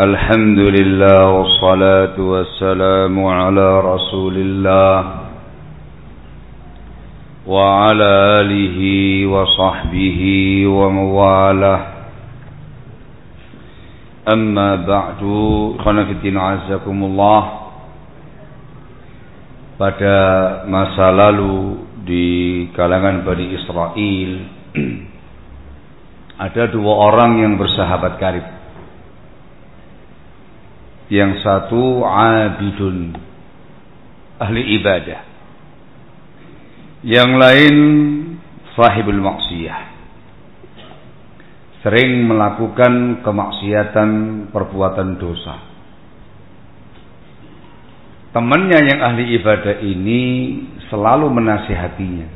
الحمد لله والصلاة والسلام على رسول الله وعلى آله وصحبه ومواله أما بعد خنف الدين عزكم الله pada masa lalu di kalangan Bani Israel ada dua orang yang bersahabat karib. Yang satu abidun ahli ibadah. Yang lain sahibul maksiyah. Sering melakukan kemaksiatan perbuatan dosa. Temannya yang ahli ibadah ini selalu menasihatinya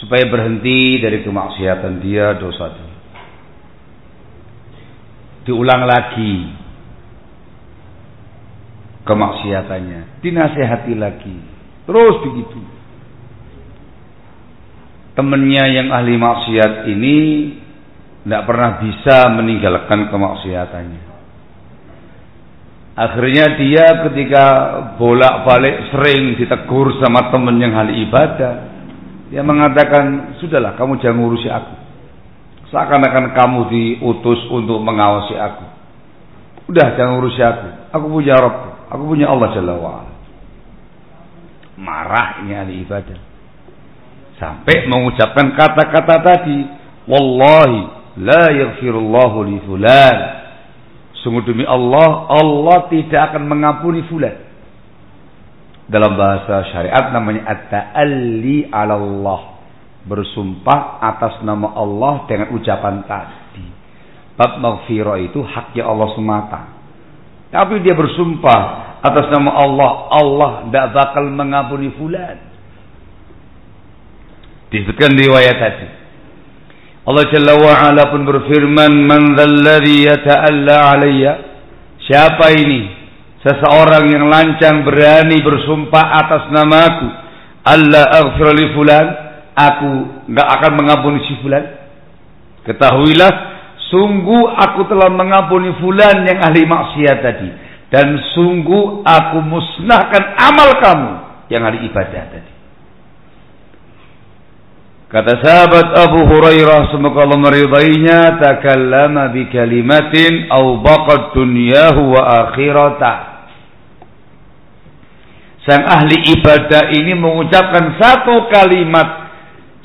supaya berhenti dari kemaksiatan dia, dosa dia. Diulang lagi kemaksiatannya, dinasehati lagi. Terus begitu. Temannya yang ahli maksiat ini tidak pernah bisa meninggalkan kemaksiatannya. Akhirnya dia ketika bolak-balik sering ditegur sama teman yang ahli ibadah, dia mengatakan, sudahlah kamu jangan ngurusi aku. Seakan-akan kamu diutus untuk mengawasi aku. Udah jangan ngurusi aku. Aku punya Rabb. Aku punya Allah Jalla wa'ala. Marah ini ahli ibadah. Sampai mengucapkan kata-kata tadi. Wallahi la yaghfirullahu li fulan. Sungguh demi Allah, Allah tidak akan mengampuni fulan dalam bahasa syariat namanya at-ta'alli 'ala Allah. Bersumpah atas nama Allah dengan ucapan tadi. Bab maghfirah itu haknya Allah semata. Tapi dia bersumpah atas nama Allah, Allah tidak bakal mengampuni fulan. Disebutkan di riwayat tadi. Allah Jalla wa'ala pun berfirman, Man dhalladhi yata'alla alayya. Siapa ini Seseorang yang lancang berani bersumpah atas namaku. Allah aghfir li fulan. Aku enggak akan mengampuni si fulan. Ketahuilah, sungguh aku telah mengampuni fulan yang ahli maksiat tadi. Dan sungguh aku musnahkan amal kamu yang ahli ibadah tadi. Kata sahabat Abu Hurairah semoga Allah meridainya takallama bi kalimatin au baqad dunyahu wa akhiratah Sang ahli ibadah ini mengucapkan satu kalimat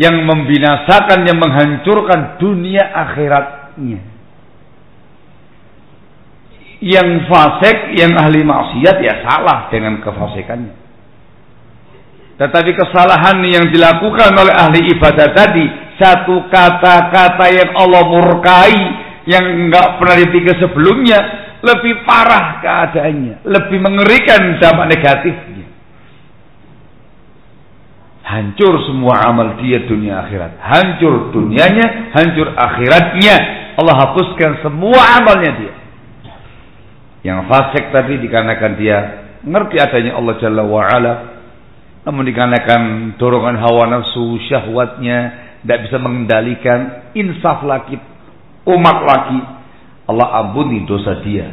yang membinasakan, yang menghancurkan dunia akhiratnya. Yang fasik, yang ahli maksiat ya salah dengan kefasikannya. Tetapi kesalahan yang dilakukan oleh ahli ibadah tadi, satu kata-kata yang Allah murkai, yang enggak pernah dipikir sebelumnya, lebih parah keadaannya, lebih mengerikan dampak negatifnya. Hancur semua amal dia dunia akhirat. Hancur dunianya, hancur akhiratnya. Allah hapuskan semua amalnya dia. Yang fasik tadi dikarenakan dia mengerti adanya Allah Jalla wa'ala. Namun dikarenakan dorongan hawa nafsu, syahwatnya, tidak bisa mengendalikan, insaf lagi, umat lagi. Allah ampuni dosa dia.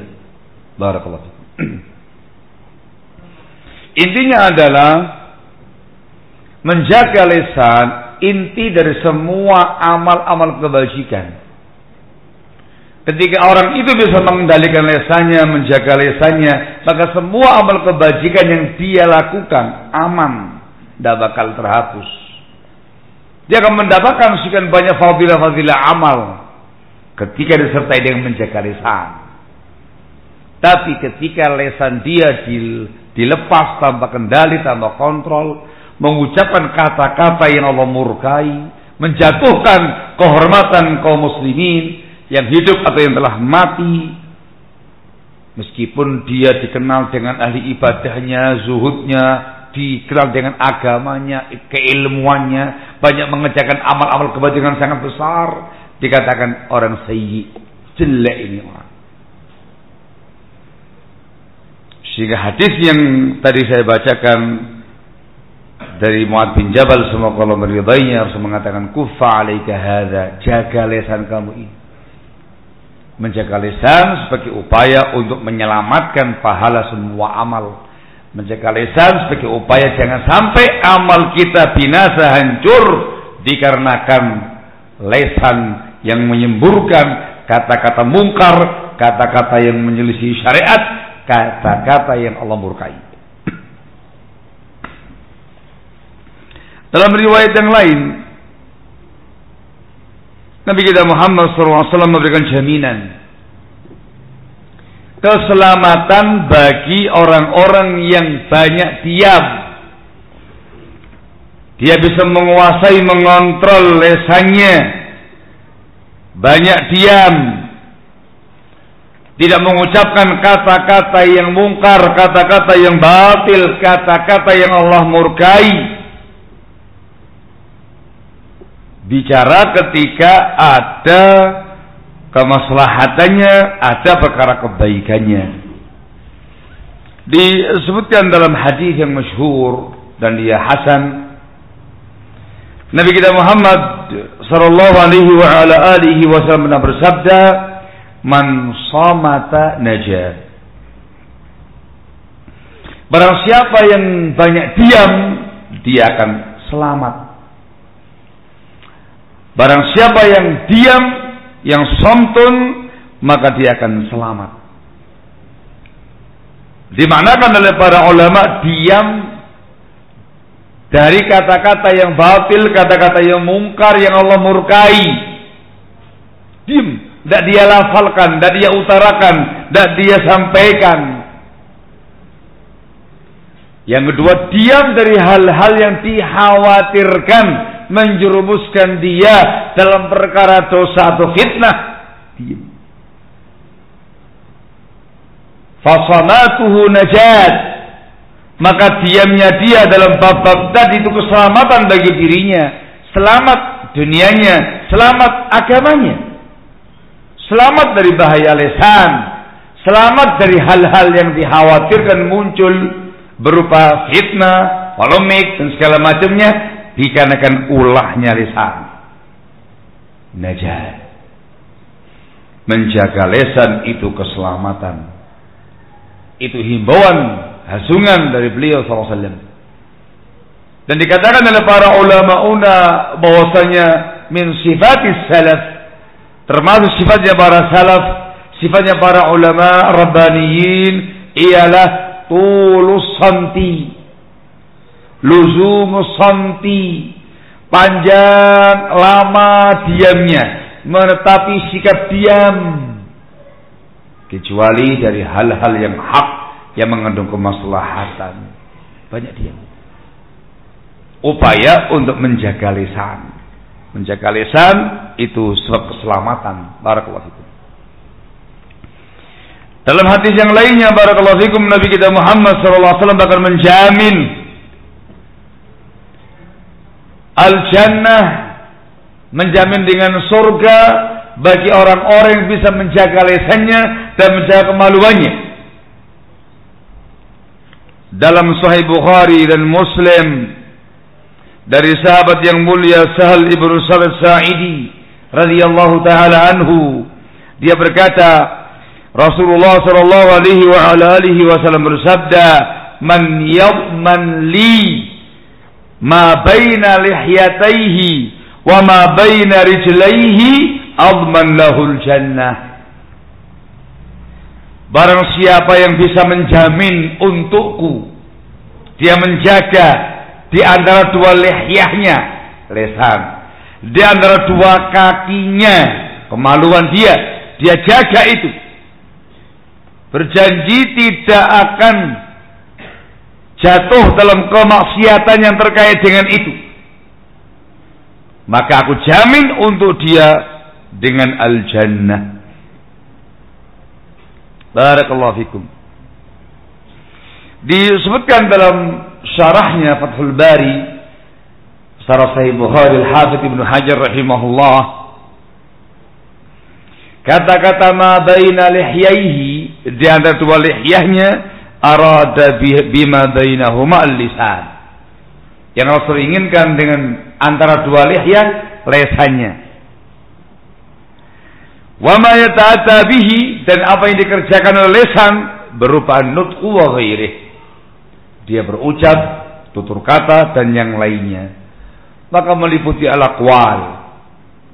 Barakallahu. Intinya adalah Menjaga lesan inti dari semua amal-amal kebajikan. Ketika orang itu bisa mengendalikan lesannya, menjaga lesannya, maka semua amal kebajikan yang dia lakukan aman, tidak bakal terhapus. Dia akan mendapatkan sekian banyak fadilah-fadilah amal ketika disertai dengan menjaga lesan. Tapi ketika lesan dia dilepas tanpa kendali, tanpa kontrol, mengucapkan kata-kata yang Allah murkai, menjatuhkan kehormatan kaum muslimin yang hidup atau yang telah mati, meskipun dia dikenal dengan ahli ibadahnya, zuhudnya, dikenal dengan agamanya, keilmuannya, banyak mengerjakan amal-amal kebajikan sangat besar, dikatakan orang sayyi, jelek ini orang. Sehingga hadis yang tadi saya bacakan dari Muad bin Jabal semoga Allah meridainya harus mengatakan kufa alaika hadza jaga lesan kamu ini Menjaga lisan sebagai upaya untuk menyelamatkan pahala semua amal. Menjaga lisan sebagai upaya jangan sampai amal kita binasa hancur dikarenakan lesan yang menyemburkan kata-kata mungkar, kata-kata yang menyelisih syariat, kata-kata yang Allah murkai. Dalam riwayat yang lain, Nabi kita Muhammad SAW memberikan jaminan keselamatan bagi orang-orang yang banyak diam. Dia bisa menguasai, mengontrol lesannya. Banyak diam. Tidak mengucapkan kata-kata yang mungkar, kata-kata yang batil, kata-kata yang Allah murkai bicara ketika ada kemaslahatannya, ada perkara kebaikannya. Disebutkan dalam hadis yang masyhur dan dia hasan Nabi kita Muhammad sallallahu alaihi wa ala alihi wasallam bersabda, "Man samata najat." Barang siapa yang banyak diam, dia akan selamat. Barang siapa yang diam, yang somtun, maka dia akan selamat. Dimanakan oleh para ulama diam dari kata-kata yang batil, kata-kata yang mungkar yang Allah murkai. Diam, tidak dia lafalkan, tidak dia utarakan, tidak dia sampaikan. Yang kedua, diam dari hal-hal yang dikhawatirkan menjerumuskan dia dalam perkara dosa atau fitnah, diam. Fasanatuhu najat. Maka diamnya dia dalam bab-bab tadi itu keselamatan bagi dirinya. Selamat dunianya, selamat agamanya. Selamat dari bahaya lesan. Selamat dari hal-hal yang dikhawatirkan muncul berupa fitnah, polemik dan segala macamnya dikarenakan ulahnya lisan. Najat. Menjaga lesan itu keselamatan. Itu himbauan, hasungan dari beliau SAW. Dan dikatakan oleh para ulama una bahwasanya min sifatis salaf termasuk sifatnya para salaf, sifatnya para ulama rabbaniyin ialah tulus santi luzumus santi panjang lama diamnya. Menetapi sikap diam. Kecuali dari hal-hal yang hak yang mengandung kemaslahatan. Banyak diam. Upaya untuk menjaga lisan. Menjaga lisan itu sebab keselamatan. Barakallahu fikum. Dalam hadis yang lainnya barakallahu fikum Nabi kita Muhammad sallallahu alaihi wasallam bahkan menjamin Al-Jannah menjamin dengan surga bagi orang-orang yang bisa menjaga lesannya dan menjaga kemaluannya. Dalam Sahih Bukhari dan Muslim dari sahabat yang mulia Sahal ibnu Sa'id Sa'idi radhiyallahu taala anhu dia berkata Rasulullah sallallahu alaihi wa alihi wasallam bersabda man yadman li ma baina lihyataihi wa ma baina rijlaihi adman lahul jannah. Barang siapa yang bisa menjamin untukku dia menjaga di antara dua lihyahnya lesan. Di antara dua kakinya kemaluan dia dia jaga itu. Berjanji tidak akan jatuh dalam kemaksiatan yang terkait dengan itu. Maka aku jamin untuk dia dengan al-jannah. Barakallahu fikum. Disebutkan dalam syarahnya Fathul Bari Syarah Sahih Bukhari Al-Hafidh Ibnu Hajar rahimahullah Kata-kata ma baina lihyaihi di antara dua lihyahnya arada bima bainahuma al-lisan. Yang Rasul inginkan dengan antara dua lihyah lesannya. Wa ma yata'ata bihi dan apa yang dikerjakan oleh lisan berupa nutqu wa ghairih. Dia berucap, tutur kata dan yang lainnya. Maka meliputi al-aqwal,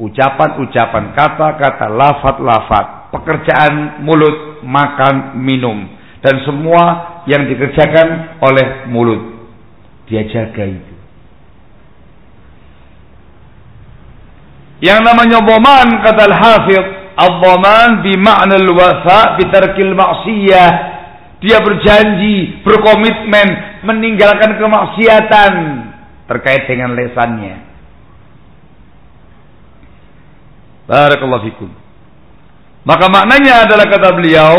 ucapan-ucapan, kata-kata, lafat-lafat, pekerjaan mulut, makan, minum dan semua yang dikerjakan oleh mulut. Dia jaga itu. Yang namanya boman kata Al-Hafidh Al-Dhaman bima'na al-wafa bitarkil maksiyah. Dia berjanji, berkomitmen meninggalkan kemaksiatan terkait dengan lesannya. Barakallahu fikum. Maka maknanya adalah kata beliau,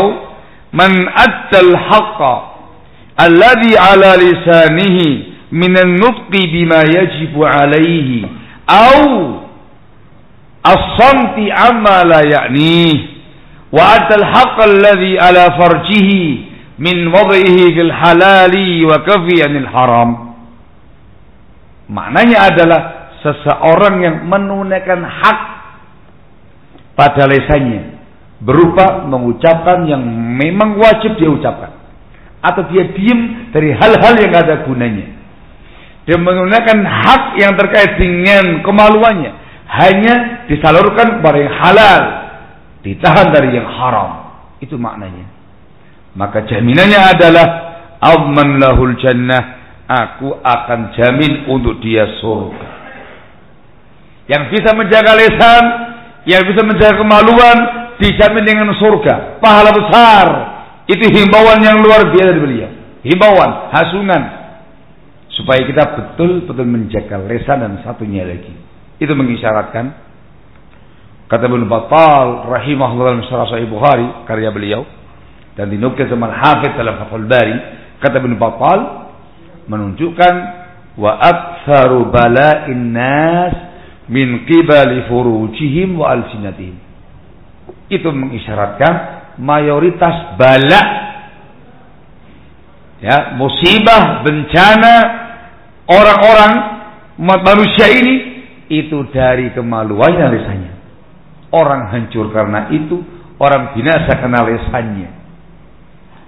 man addal haqqa alladhi ala lisanihi min an-nutqi bima yajibu alaihi au as-samti amma la ya'ni wa atal haqq alladhi ala farjihi min wadhihi fil halali wa kafi anil haram. Maknanya adalah seseorang yang menunaikan hak pada lesannya berupa mengucapkan yang memang wajib dia ucapkan atau dia diam dari hal-hal yang ada gunanya dia menunaikan hak yang terkait dengan kemaluannya hanya disalurkan kepada yang halal, ditahan dari yang haram. Itu maknanya. Maka jaminannya adalah amman lahul jannah, aku akan jamin untuk dia surga. Yang bisa menjaga lesan, yang bisa menjaga kemaluan, dijamin dengan surga. Pahala besar. Itu himbauan yang luar biasa dari beliau. Himbauan, hasungan. Supaya kita betul-betul menjaga lesan dan satunya lagi itu mengisyaratkan kata Ibnu Battal rahimahullah dalam Sahih Bukhari karya beliau dan dinukil sama Hafidz dalam Fathul Bari kata Ibnu Battal menunjukkan wa aktsaru bala'in nas min qibali furujihim wa alsinatihim itu mengisyaratkan mayoritas bala ya musibah bencana orang-orang manusia ini itu dari kemaluannya lisannya. Orang hancur karena itu, orang binasa karena lisannya.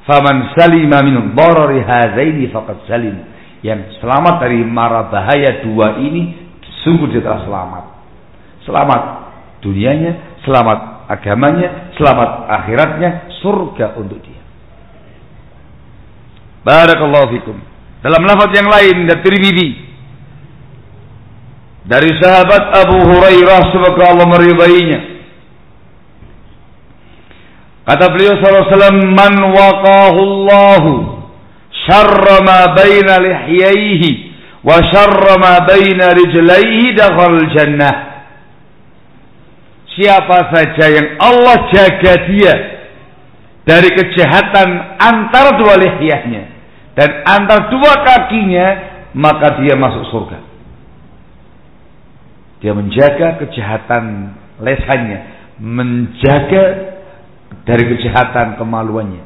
Faman salima min darari hadaini faqad salim. Yang selamat dari mara bahaya dua ini sungguh dia telah selamat. Selamat dunianya, selamat agamanya, selamat akhiratnya, surga untuk dia. Barakallahu fikum. Dalam lafaz yang lain dari Tirmidzi dari sahabat Abu Hurairah semoga Allah meridainya. Kata beliau SAW, Man waqahu Allah syarra ma baina lihyaihi wa syarra ma baina rijlaihi dakhal jannah. Siapa saja yang Allah jaga dia dari kejahatan antara dua lihyahnya dan antara dua kakinya, maka dia masuk surga. Dia menjaga kejahatan lesannya, menjaga dari kejahatan kemaluannya.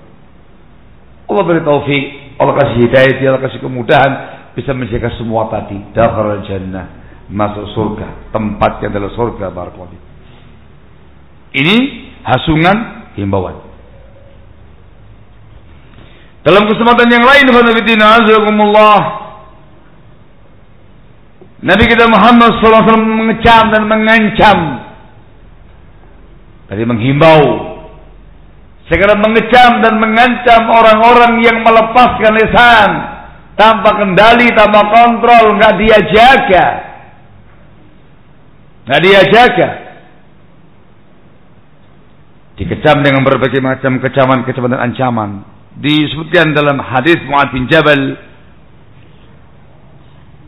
Allah beri taufik, Allah kasih hidayah, Allah kasih kemudahan bisa menjaga semua tadi. Dakhal jannah, masuk surga, tempatnya adalah surga barakallahu. Ini hasungan himbauan. Dalam kesempatan yang lain, Nabi kita Muhammad SAW mengecam dan mengancam. Tadi menghimbau. Sekarang mengecam dan mengancam orang-orang yang melepaskan lisan. Tanpa kendali, tanpa kontrol. Nggak dia jaga. Nggak dia jaga. Dikecam dengan berbagai macam kecaman-kecaman dan ancaman. Disebutkan dalam hadis Mu'ad bin Jabal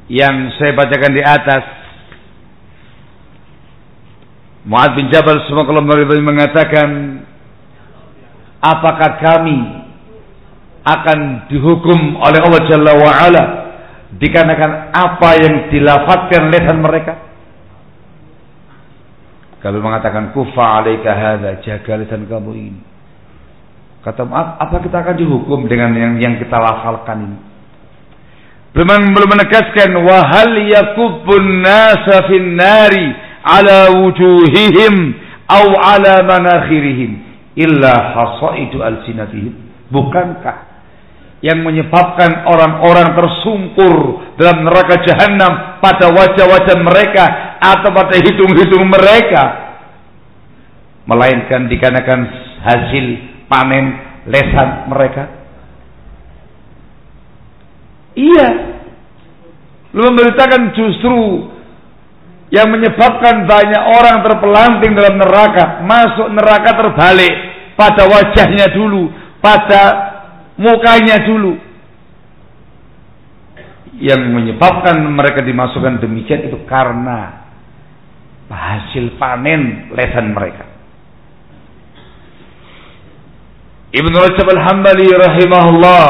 yang saya bacakan di atas Mu'ad bin Jabal semoga Allah mengatakan apakah kami akan dihukum oleh Allah Jalla wa'ala dikarenakan apa yang dilafatkan lesan mereka kalau mengatakan kufa alaika hadha jaga lisan kamu ini kata maaf apa kita akan dihukum dengan yang yang kita lafalkan ini belum belum menegaskan wahal yakubun nasa fin nari ala wujuhihim au ala manakhirihim illa hasaidu alsinatihim. Bukankah yang menyebabkan orang-orang tersungkur dalam neraka jahanam pada wajah-wajah mereka atau pada hidung-hidung mereka. Melainkan dikarenakan hasil panen lesan mereka. Iya. Lu memberitakan justru yang menyebabkan banyak orang terpelanting dalam neraka masuk neraka terbalik pada wajahnya dulu pada mukanya dulu. Yang menyebabkan mereka dimasukkan demikian itu karena hasil panen lesan mereka. Ibn Rajab Al-Hambali rahimahullah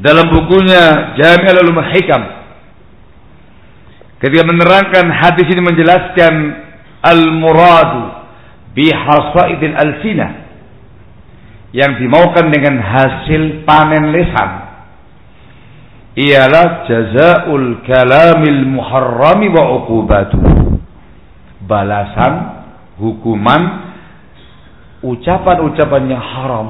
dalam bukunya Jami' al-Ulum Hikam ketika menerangkan hadis ini menjelaskan al-muradu bi hasaidil alsinah yang dimaukan dengan hasil panen lisan ialah jazaul kalamil muharrami wa uqubatu balasan hukuman ucapan-ucapan yang haram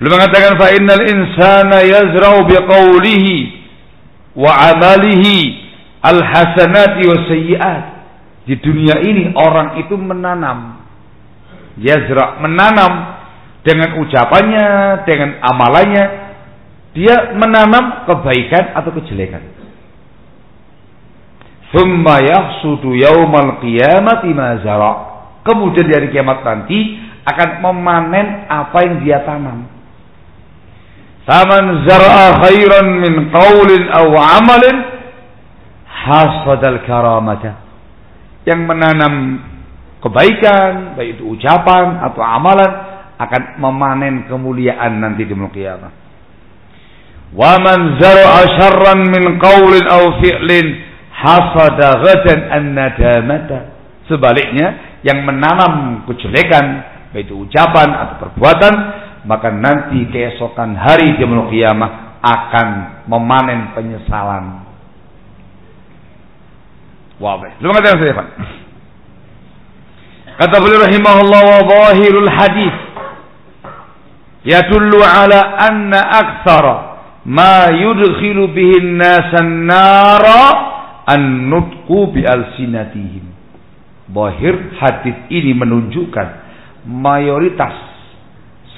Belum mengatakan fa innal insana yazra'u biqaulihi wa amalihi al hasanati wa sayyi'at. Di dunia ini orang itu menanam yazra menanam dengan ucapannya, dengan amalannya, dia menanam kebaikan atau kejelekan. Thumma yahsudu yaumal qiyamati ma zara. Kemudian dari kiamat nanti akan memanen apa yang dia tanam. Faman zara'a khairan min qawlin aw amalin hasadal karamata. Yang menanam kebaikan, baik itu ucapan atau amalan akan memanen kemuliaan nanti di kiamat. Wa man zara'a min qawlin aw fi'lin hasada ghadan an-nadamata. Sebaliknya, yang menanam kejelekan, baik itu ucapan atau perbuatan, maka nanti keesokan hari di kiamat akan memanen penyesalan. Wabih. Lu saya, Pak? Kata beliau rahimahullah wa zahirul hadis yadullu ala anna aktsara ma yudkhilu bihi an-nas an-nara an-nutqu bi alsinatihim. Zahir hadis ini menunjukkan mayoritas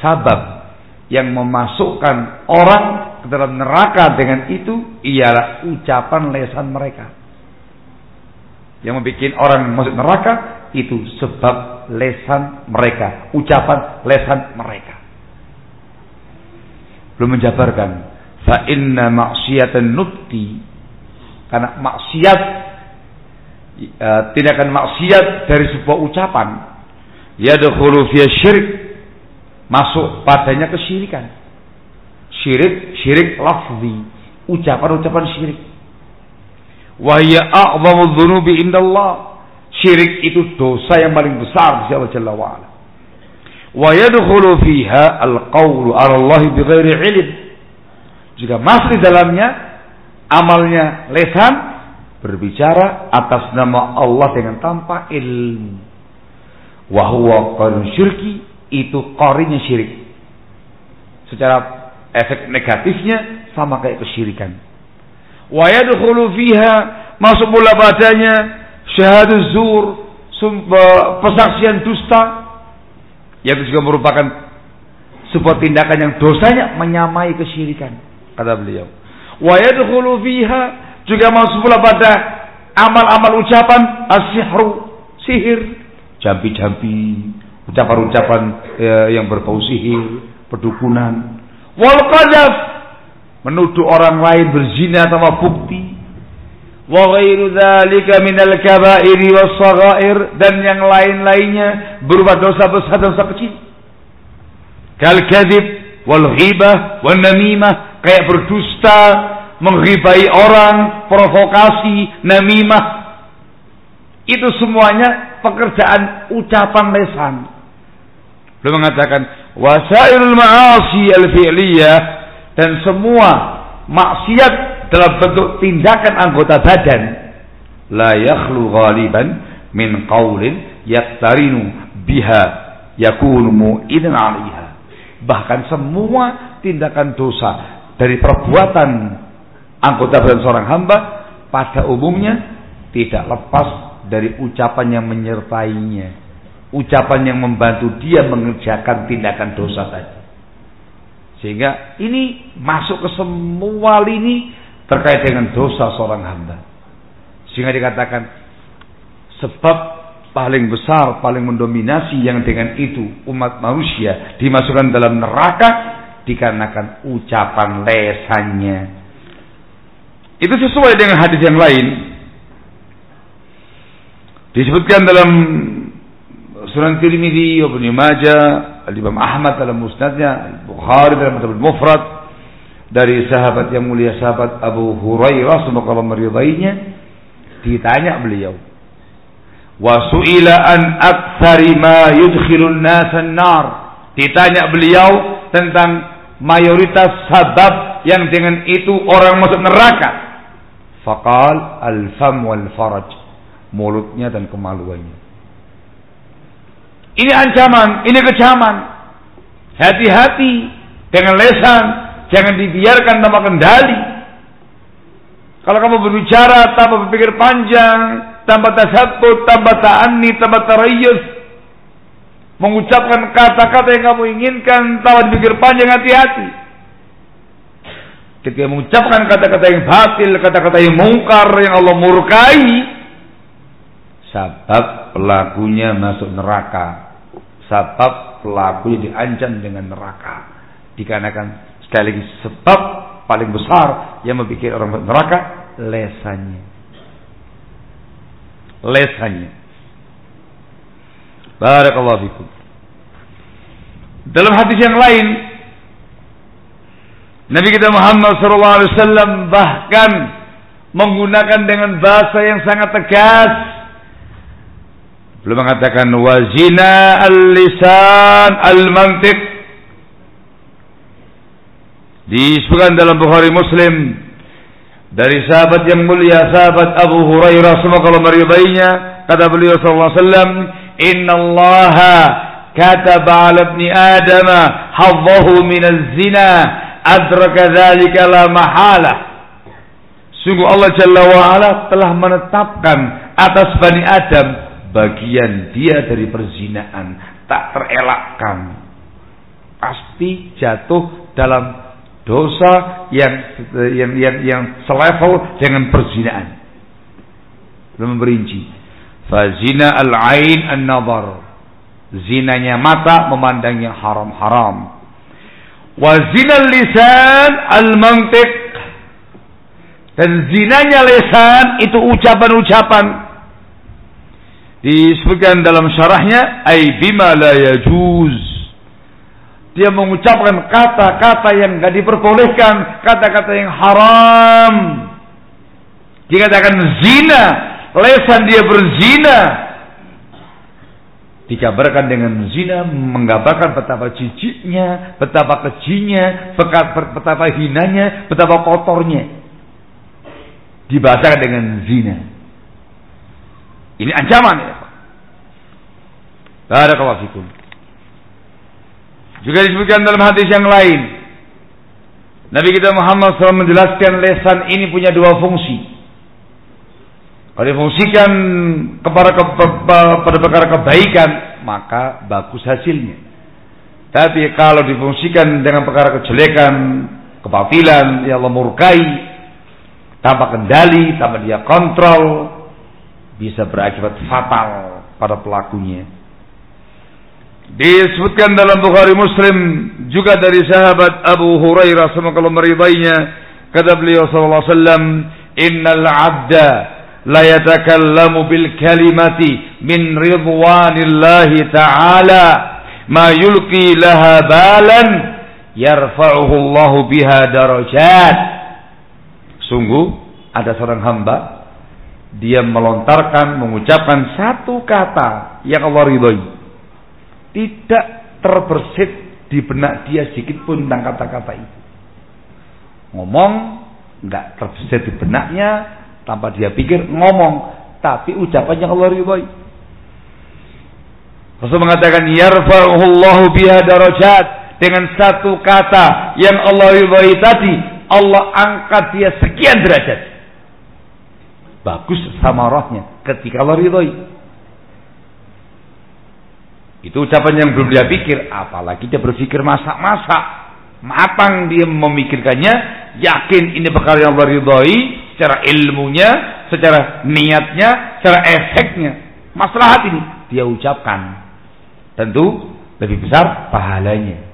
sabab yang memasukkan orang ke dalam neraka dengan itu ialah ucapan lesan mereka. Yang membuat orang masuk neraka itu sebab lesan mereka, ucapan lesan mereka. Belum menjabarkan fa inna maksiatan nutqi karena maksiat e, tindakan maksiat dari sebuah ucapan yadkhulu fi syirik masuk padanya kesyirikan. Syirik, syirik lafzi, ucapan-ucapan syirik. Wa hiya a'zamu dzunubi indallah Syirik itu dosa yang paling besar di Allah Jalla wa'ala. Wa fiha al-qawlu 'ala Allah bighairi ilm. Jika masuk di dalamnya amalnya lesan berbicara atas nama Allah dengan tanpa ilmu. Wa huwa syirki itu qarinya syirik. Secara efek negatifnya sama kayak kesyirikan. Wa yadkhulu fiha masuk pula padanya syahadat zur, pesaksian dusta, yang juga merupakan sebuah tindakan yang dosanya menyamai kesyirikan, kata beliau. Wa yadkhulu fiha juga masuk pula pada amal-amal ucapan as-sihru, sihir, jampi-jampi, ucapan-ucapan eh, yang berbau sihir, perdukunan. Wal menuduh orang lain berzina tanpa bukti, wa ghairu dzalika minal kaba'iri was saghair dan yang lain-lainnya berupa dosa besar dan dosa kecil. Kal kadzib wal ghibah wan namimah kayak berdusta, menghibai orang, provokasi, namimah. Itu semuanya pekerjaan ucapan lesan. Belum mengatakan wasailul ma'asi al-fi'liyah dan semua maksiat dalam bentuk tindakan anggota badan la yakhlu ghaliban min qaulin yaktarinu biha yakunu mu'idan 'alaiha. Bahkan semua tindakan dosa dari perbuatan anggota badan seorang hamba pada umumnya tidak lepas dari ucapan yang menyertainya. Ucapan yang membantu dia mengerjakan tindakan dosa tadi. Sehingga ini masuk ke semua lini terkait dengan dosa seorang hamba. Sehingga dikatakan sebab paling besar, paling mendominasi yang dengan itu umat manusia dimasukkan dalam neraka dikarenakan ucapan lesannya. Itu sesuai dengan hadis yang lain. Disebutkan dalam Sunan Tirmidzi, Ibnu Majah, Al-Imam Ahmad dalam musnadnya, Bukhari dalam Al Mufrad dari sahabat yang mulia sahabat Abu Hurairah semoga Allah meridainya ditanya beliau wa su'ila an aktsari ma yudkhilun nasan nar? Ditanya beliau tentang mayoritas sabab yang dengan itu orang masuk neraka. Faqal al-fam wal faraj mulutnya dan kemaluannya. Ini ancaman, ini kecaman. Hati-hati dengan lesan, jangan dibiarkan tanpa kendali. Kalau kamu berbicara tanpa berpikir panjang, tanpa tasabut, tanpa ta'anni, tanpa tarayus, mengucapkan kata-kata yang kamu inginkan tanpa berpikir panjang hati-hati. Ketika mengucapkan kata-kata yang batil, kata-kata yang mungkar yang Allah murkai, sebab pelakunya masuk neraka. Sebab pelakunya diancam dengan neraka. Dikarenakan lagi sebab paling besar yang membuat orang neraka lesannya. Lesannya. Barakallahu fikum. Dalam hadis yang lain Nabi kita Muhammad SAW bahkan menggunakan dengan bahasa yang sangat tegas belum mengatakan wazina al-lisan al-mantiq disebutkan dalam Bukhari Muslim dari sahabat yang mulia sahabat Abu Hurairah semoga Allah meridainya kata beliau sallallahu alaihi wasallam innallaha kataba 'ala ibni adam haddahu min az-zina adraka dzalika la mahala. Sungguh Allah jalla wa ala telah menetapkan atas bani Adam bagian dia dari perzinaan tak terelakkan. Pasti jatuh dalam dosa yang yang yang, yang selevel dengan perzinaan. Belum merinci fazina al-ain an-nazar zinanya mata memandangnya haram-haram. Wa zina lisan al-mantiq. Dan zinanya lisan itu ucapan-ucapan. Disebutkan dalam syarahnya ai bima la yajuz dia mengucapkan kata-kata yang tidak diperbolehkan kata-kata yang haram dikatakan zina lesan dia berzina dikabarkan dengan zina menggambarkan betapa ciciknya, betapa kejinya, betapa hinanya, betapa kotornya. Dibahasakan dengan zina. Ini ancaman ya. Barakallahu fikum. Juga disebutkan dalam hadis yang lain. Nabi kita Muhammad SAW menjelaskan lesan ini punya dua fungsi. Kalau difungsikan kepada pada perkara kebaikan, maka bagus hasilnya. Tapi kalau difungsikan dengan perkara kejelekan, kebatilan, ya Allah murkai, tanpa kendali, tanpa dia kontrol, bisa berakibat fatal pada pelakunya. Disebutkan dalam Bukhari Muslim juga dari sahabat Abu Hurairah semoga Allah meridainya. Kata beliau sallallahu alaihi wasallam innal 'abda la yatakallamu bil kalimati min ridwanillahi ta'ala. Ma yulqi laha balan yarfa'uhu Allah biha darajat. Sungguh ada seorang hamba dia melontarkan, mengucapkan satu kata yang Allah ridhoi. Tidak terbersit di benak dia sedikit pun tentang kata-kata itu. Ngomong nggak terbersit di benaknya tanpa dia pikir ngomong tapi ucapan yang Allah ridhoi. Rasul mengatakan yarfa'uhullahu biha darajat dengan satu kata yang Allah ridhoi tadi Allah angkat dia sekian derajat. Bagus samarahnya ketika Allah ridhoi. Itu ucapan yang belum dia pikir, apalagi dia berpikir masak-masak. Matang dia memikirkannya, yakin ini perkara yang Allah ridhoi secara ilmunya, secara niatnya, secara efeknya. Masalah ini dia ucapkan. Tentu lebih besar pahalanya.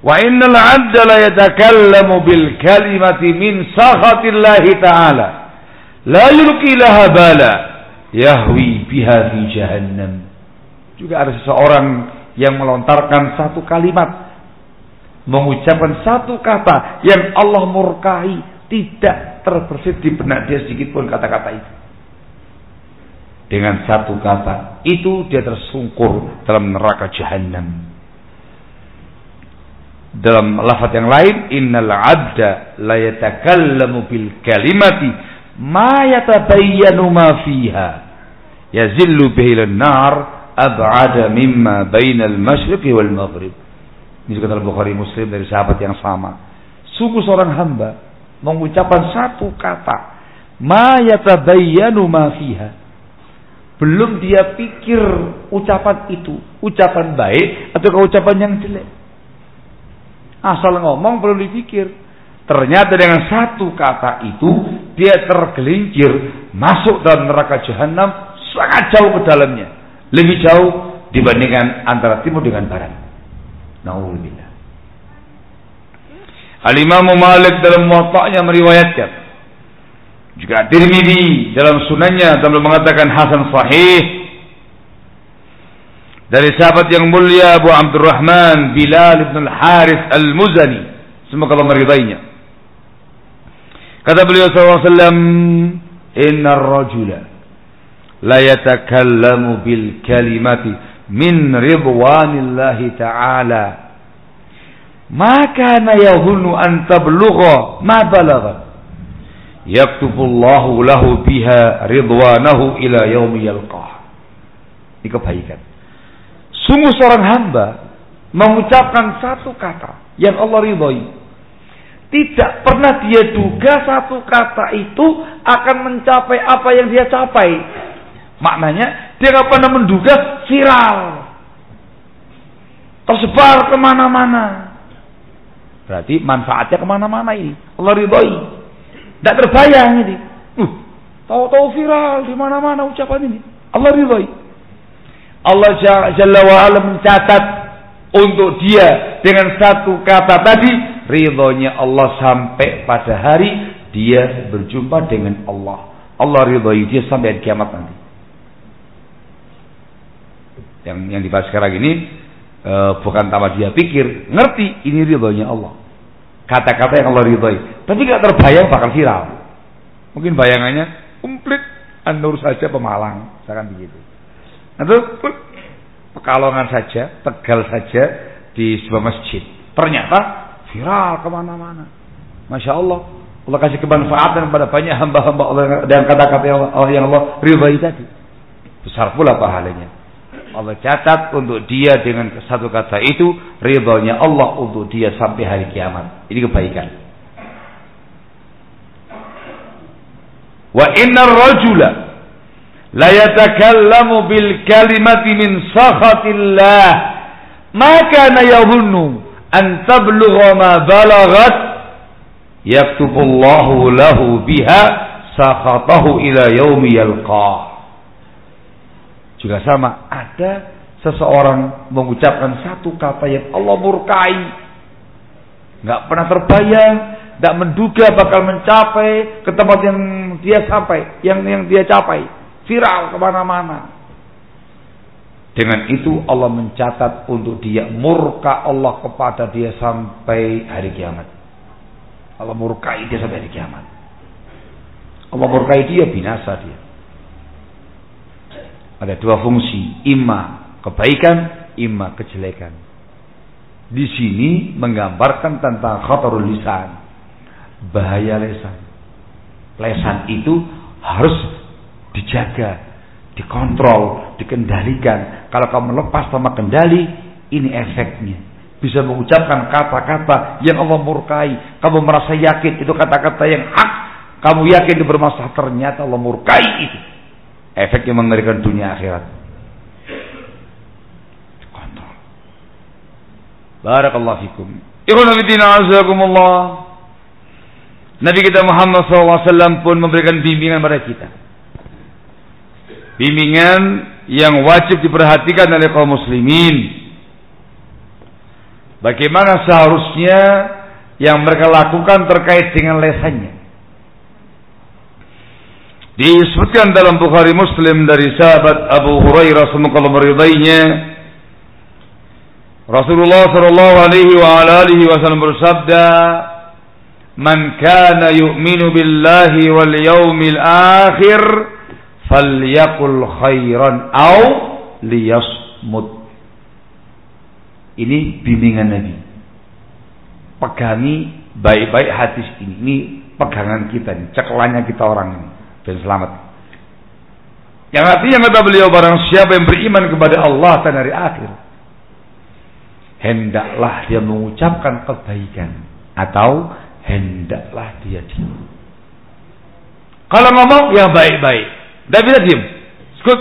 Wa innal 'abda la yatakallamu bil kalimati min sakhatillahi ta'ala. La yulqi laha bala yahwi biha fi jahannam. Juga ada seseorang yang melontarkan satu kalimat mengucapkan satu kata yang Allah murkai tidak terbersit di benak dia sedikit pun kata-kata itu. Dengan satu kata itu dia tersungkur dalam neraka jahanam dalam lafaz yang lain innal abda la yatakallamu bil kalimati ma yatabayyanu ma fiha yazillu bihi nar ab'ada mimma bainal masyriqi wal maghrib. Ini juga dalam Bukhari Muslim dari sahabat yang sama. Sungguh seorang hamba mengucapkan satu kata ma yatabayyanu ma fiha. Belum dia pikir ucapan itu ucapan baik atau ucapan yang jelek. Asal ngomong perlu dipikir. Ternyata dengan satu kata itu dia tergelincir masuk dalam neraka jahanam sangat jauh ke dalamnya. Lebih jauh dibandingkan antara timur dengan barat. Nauzubillah. Al-Imam Malik dalam muwatta'nya meriwayatkan juga Tirmidzi dalam sunannya dalam mengatakan hasan sahih dari sahabat yang mulia Abu Abdurrahman Bilal bin Al-Harith Al-Muzani semoga Allah meridainya kata beliau SAW inna rajula la yatakallamu bil kalimati min ridwanillahi ta'ala ma kana yahunu an tablugha ma balagha yaktubullahu lahu biha ridwanahu ila yaumi yalqah ini kebaikan Sungguh seorang hamba mengucapkan satu kata yang Allah ridhoi. Tidak pernah dia duga satu kata itu akan mencapai apa yang dia capai. Maknanya dia tidak pernah menduga viral. Tersebar ke mana-mana. Berarti manfaatnya ke mana-mana ini. Allah ridhoi. Tidak terbayang ini. Uh, tahu-tahu viral di mana-mana ucapan ini. Allah ridhoi. Allah Jalla wa'ala mencatat untuk dia dengan satu kata tadi ridhonya Allah sampai pada hari dia berjumpa dengan Allah. Allah ridhoi dia sampai kiamat nanti. Yang yang dibahas sekarang ini e, bukan tambah dia pikir, ngerti ini ridhonya Allah. Kata-kata yang Allah ridhoi, tapi nggak terbayang bakal viral. Mungkin bayangannya komplit Anur saja pemalang, misalkan begitu. Itu Pekalongan saja, Tegal saja di sebuah masjid. Ternyata viral ke mana-mana. Masya Allah. Allah kasih kemanfaatan kepada banyak hamba-hamba Allah dan kata-kata Allah, yang Allah ridhai tadi. Besar pula pahalanya. Allah catat untuk dia dengan satu kata itu ridhonya Allah untuk dia sampai hari kiamat. Ini kebaikan. Wa innar rajula la yatakallamu bil kalimati min sakhatillah ma kana yadhunnu an tablugha ma balagat yaktubullahu lahu biha sakhatahu ila yaumi yalqah juga sama ada seseorang mengucapkan satu kata yang Allah murkai nggak pernah terbayang tidak menduga bakal mencapai ke tempat yang dia sampai yang yang dia capai viral ke mana-mana. Dengan itu Allah mencatat untuk dia murka Allah kepada dia sampai hari kiamat. Allah murkai dia sampai hari kiamat. Allah murkai dia binasa dia. Ada dua fungsi, imma kebaikan, imma kejelekan. Di sini menggambarkan tentang khatarul lisan, bahaya lesan. Lesan itu harus dijaga, dikontrol, dikendalikan. Kalau kamu lepas sama kendali, ini efeknya. Bisa mengucapkan kata-kata yang Allah murkai. Kamu merasa yakin itu kata-kata yang hak. Kamu yakin itu bermasalah. Ternyata Allah murkai itu. Efek yang mengerikan dunia akhirat. Kontrol. Barakallahu fikum. Ikhwan azakumullah. Nabi kita Muhammad SAW pun memberikan bimbingan pada kita. Bimbingan yang wajib diperhatikan oleh kaum muslimin. Bagaimana seharusnya yang mereka lakukan terkait dengan lesannya. Disebutkan dalam Bukhari Muslim dari sahabat Abu Hurairah semoga meridainya. Rasulullah sallallahu alaihi wa alihi wasallam bersabda Man kana yu'minu billahi wal yawmil akhir falyakul khairan au liyasmut. Ini bimbingan Nabi. Pegangi baik-baik hadis ini. Ini pegangan kita nih, cekelannya kita orang ini dan selamat. Yang artinya kata beliau barang siapa yang beriman kepada Allah dan hari akhir. Hendaklah dia mengucapkan kebaikan. Atau hendaklah dia diam. Kalau ngomong yang baik-baik. Tidak bisa diam. Skut.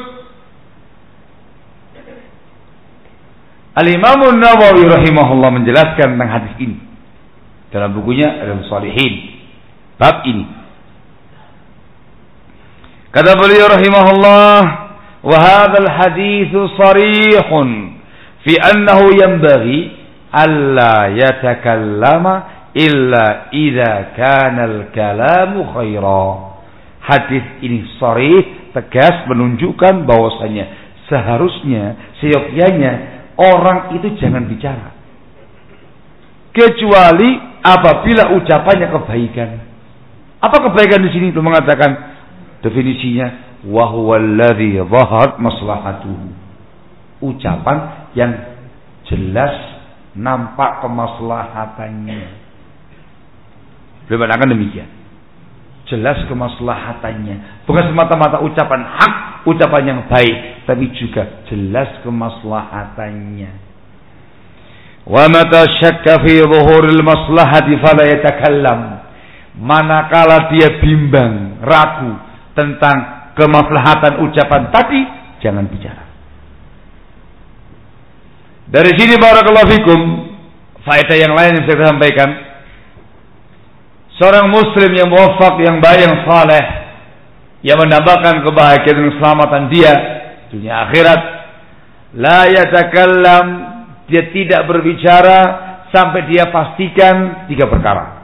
Al-Imam Nawawi rahimahullah menjelaskan tentang hadis ini. Dalam bukunya Al-Salihin. Bab ini. Kata beliau rahimahullah, "Wa hadzal haditsu sharihun fi annahu yanbaghi alla yatakallama illa idza kana al-kalamu khaira." Hadis ini sharih tegas menunjukkan bahwasanya seharusnya seyogyanya orang itu jangan bicara kecuali apabila ucapannya kebaikan. Apa kebaikan di sini? Itu mengatakan Definisinya wahwalladzi dhaharat maslahatuhu. Ucapan yang jelas nampak kemaslahatannya. Bagaimana demikian? Jelas kemaslahatannya. Bukan semata-mata ucapan hak, ucapan yang baik, tapi juga jelas kemaslahatannya. Wa mata syakka fi dhuhuril maslahati fala yatakallam. Manakala dia bimbang, ragu tentang kemaslahatan ucapan tadi, jangan bicara. Dari sini barakallahu fikum, faedah yang lain yang saya sampaikan. Seorang muslim yang muwafaq, yang baik, yang saleh, yang menambahkan kebahagiaan dan keselamatan dia dunia akhirat, la yatakallam, dia tidak berbicara sampai dia pastikan tiga perkara.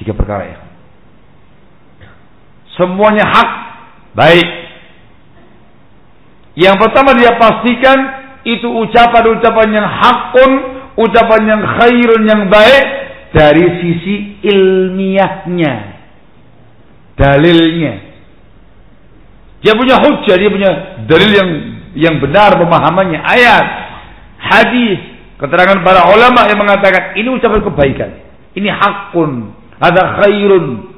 Tiga perkara ya. Semuanya hak, baik. Yang pertama dia pastikan itu ucapan-ucapan yang hakun, ucapan yang khairun yang baik dari sisi ilmiahnya. Dalilnya. Dia punya hujah, dia punya dalil yang yang benar pemahamannya, ayat, hadis, keterangan para ulama yang mengatakan ini ucapan kebaikan, ini hakun, ada khairun,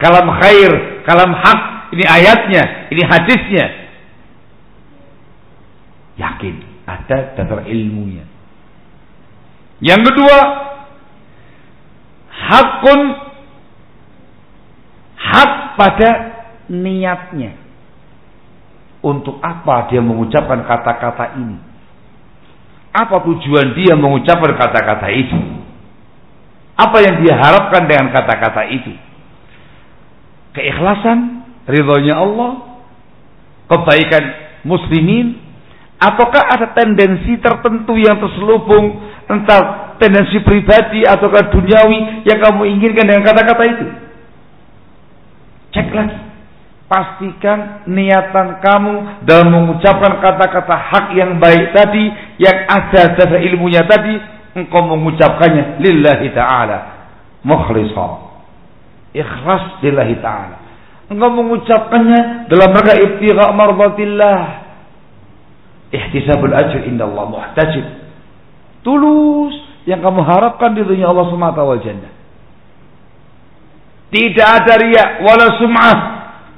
kalam khair, kalam hak, ini ayatnya, ini hadisnya. Yakin ada dasar ilmunya. Yang kedua, hakun hak pada niatnya. Untuk apa dia mengucapkan kata-kata ini? Apa tujuan dia mengucapkan kata-kata itu? Apa yang dia harapkan dengan kata-kata itu? Keikhlasan, ridhonya Allah, kebaikan muslimin, ataukah ada tendensi tertentu yang terselubung tentang tendensi pribadi ataukah duniawi yang kamu inginkan dengan kata-kata itu? Cek lagi. Pastikan niatan kamu dalam mengucapkan kata-kata hak yang baik tadi, yang ada dasar ilmunya tadi, engkau mengucapkannya lillahi ta'ala. Mukhlisah ikhlas lillahi ta'ala. Engkau mengucapkannya dalam rangka ibtigha mardatillah. Ihtisabul ajr indallah muhtajib. Tulus yang kamu harapkan di dunia Allah semata wal jannah. Tidak ada riak wala sum'ah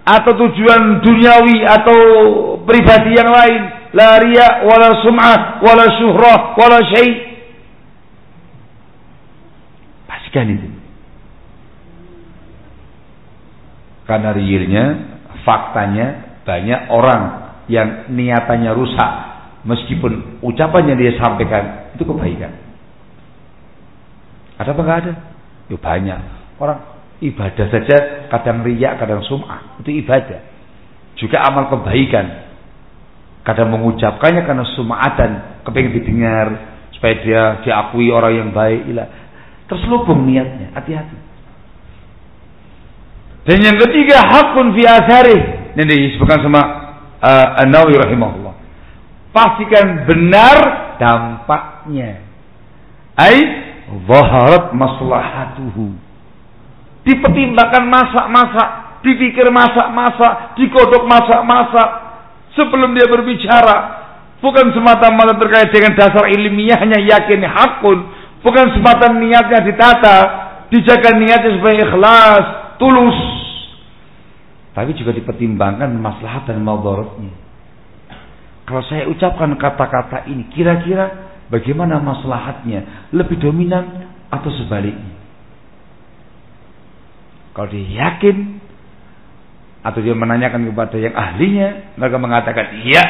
atau tujuan duniawi atau pribadi yang lain. La riak wala sum'ah wala syuhrah wala syai' Pastikan itu. Karena realnya, faktanya banyak orang yang niatannya rusak meskipun ucapannya dia sampaikan itu kebaikan. Ada apa enggak ada? Ya banyak. Orang ibadah saja kadang riak, kadang sum'ah. Itu ibadah. Juga amal kebaikan. Kadang mengucapkannya karena sum'atan, kepengen didengar supaya dia diakui orang yang baik. Terselubung niatnya, hati-hati. Dan yang ketiga hakun fi asari. Ini disebutkan sama uh, An-Nawawi rahimahullah. Pastikan benar dampaknya. Ai zaharat maslahatuhu. Dipertimbangkan masak-masak, dipikir masak-masak, dikodok masak-masak sebelum dia berbicara. Bukan semata-mata terkait dengan dasar ilmiahnya yakin hakun, bukan semata niatnya ditata, dijaga niatnya supaya ikhlas, tulus. Tapi juga dipertimbangkan maslahat dan madaratnya. Kalau saya ucapkan kata-kata ini, kira-kira bagaimana maslahatnya? Lebih dominan atau sebaliknya? Kalau dia yakin atau dia menanyakan kepada yang ahlinya, mereka mengatakan, "Iya,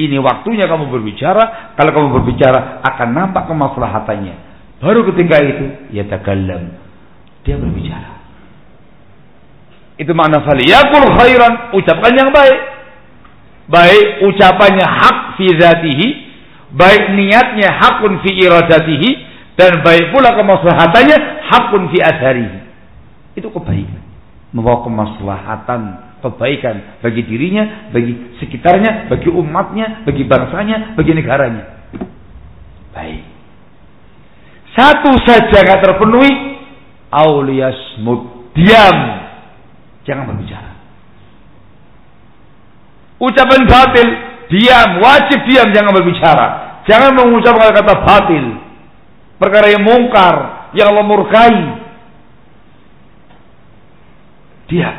ini waktunya kamu berbicara. Kalau kamu berbicara akan nampak kemaslahatannya." Baru ketika itu, ya takallam. Dia berbicara. Itu makna faliyakul khairan, ucapkan yang baik. Baik ucapannya hak fi zatihi, baik niatnya hakun fi iradatihi, dan baik pula kemaslahatannya hakun fi asarihi. Itu kebaikan. Membawa kemaslahatan, kebaikan bagi dirinya, bagi sekitarnya, bagi umatnya, bagi bangsanya, bagi negaranya. Baik. Satu saja nggak terpenuhi, auliasmud diam Jangan berbicara. Ucapan batil, diam, wajib diam, jangan berbicara. Jangan mengucapkan kata batil. Perkara yang mungkar, yang Allah murkai. Diam.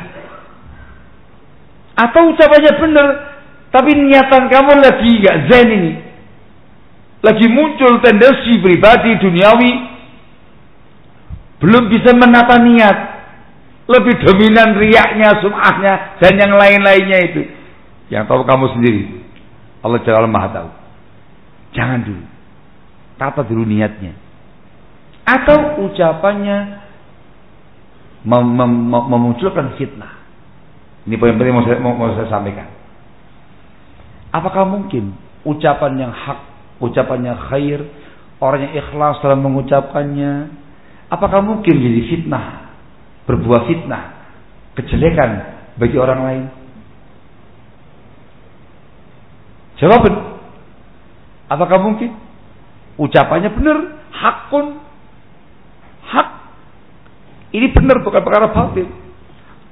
Atau ucapannya benar, tapi niatan kamu lagi gak zen ini. Lagi muncul tendensi pribadi duniawi, belum bisa menata niat lebih dominan riaknya, sumahnya, dan yang lain-lainnya itu. Yang tahu kamu sendiri. Allah Jalla Maha tahu. Jangan dulu. Tata dulu niatnya. Atau ucapannya mem mem memunculkan fitnah. Ini poin penting mau saya, mau, mau saya sampaikan. Apakah mungkin ucapan yang hak, ucapannya khair, orang yang ikhlas dalam mengucapkannya, apakah mungkin jadi fitnah berbuah fitnah, kejelekan bagi orang lain? Jawaban, apakah mungkin? Ucapannya benar, hakun, hak. Ini benar bukan perkara batil.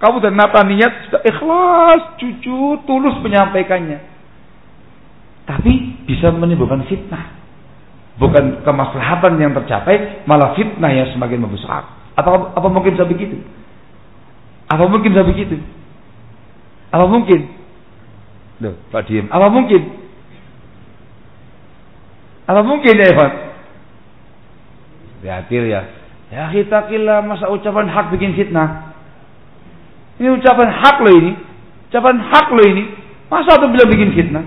Kamu dan nata niat sudah ikhlas, jujur, tulus menyampaikannya. Tapi bisa menimbulkan fitnah. Bukan kemaslahatan yang tercapai, malah fitnah yang semakin membesar. Apa apa mungkin bisa begitu? Apa mungkin bisa begitu? Apa mungkin? Loh, Pak Diem. Apa mungkin? Apa mungkin ya, Pak? Yakin ya. Ya kita kira masa ucapan hak bikin fitnah. Ini ucapan hak loh ini. Ucapan hak loh ini. Masa tuh bilang bikin fitnah?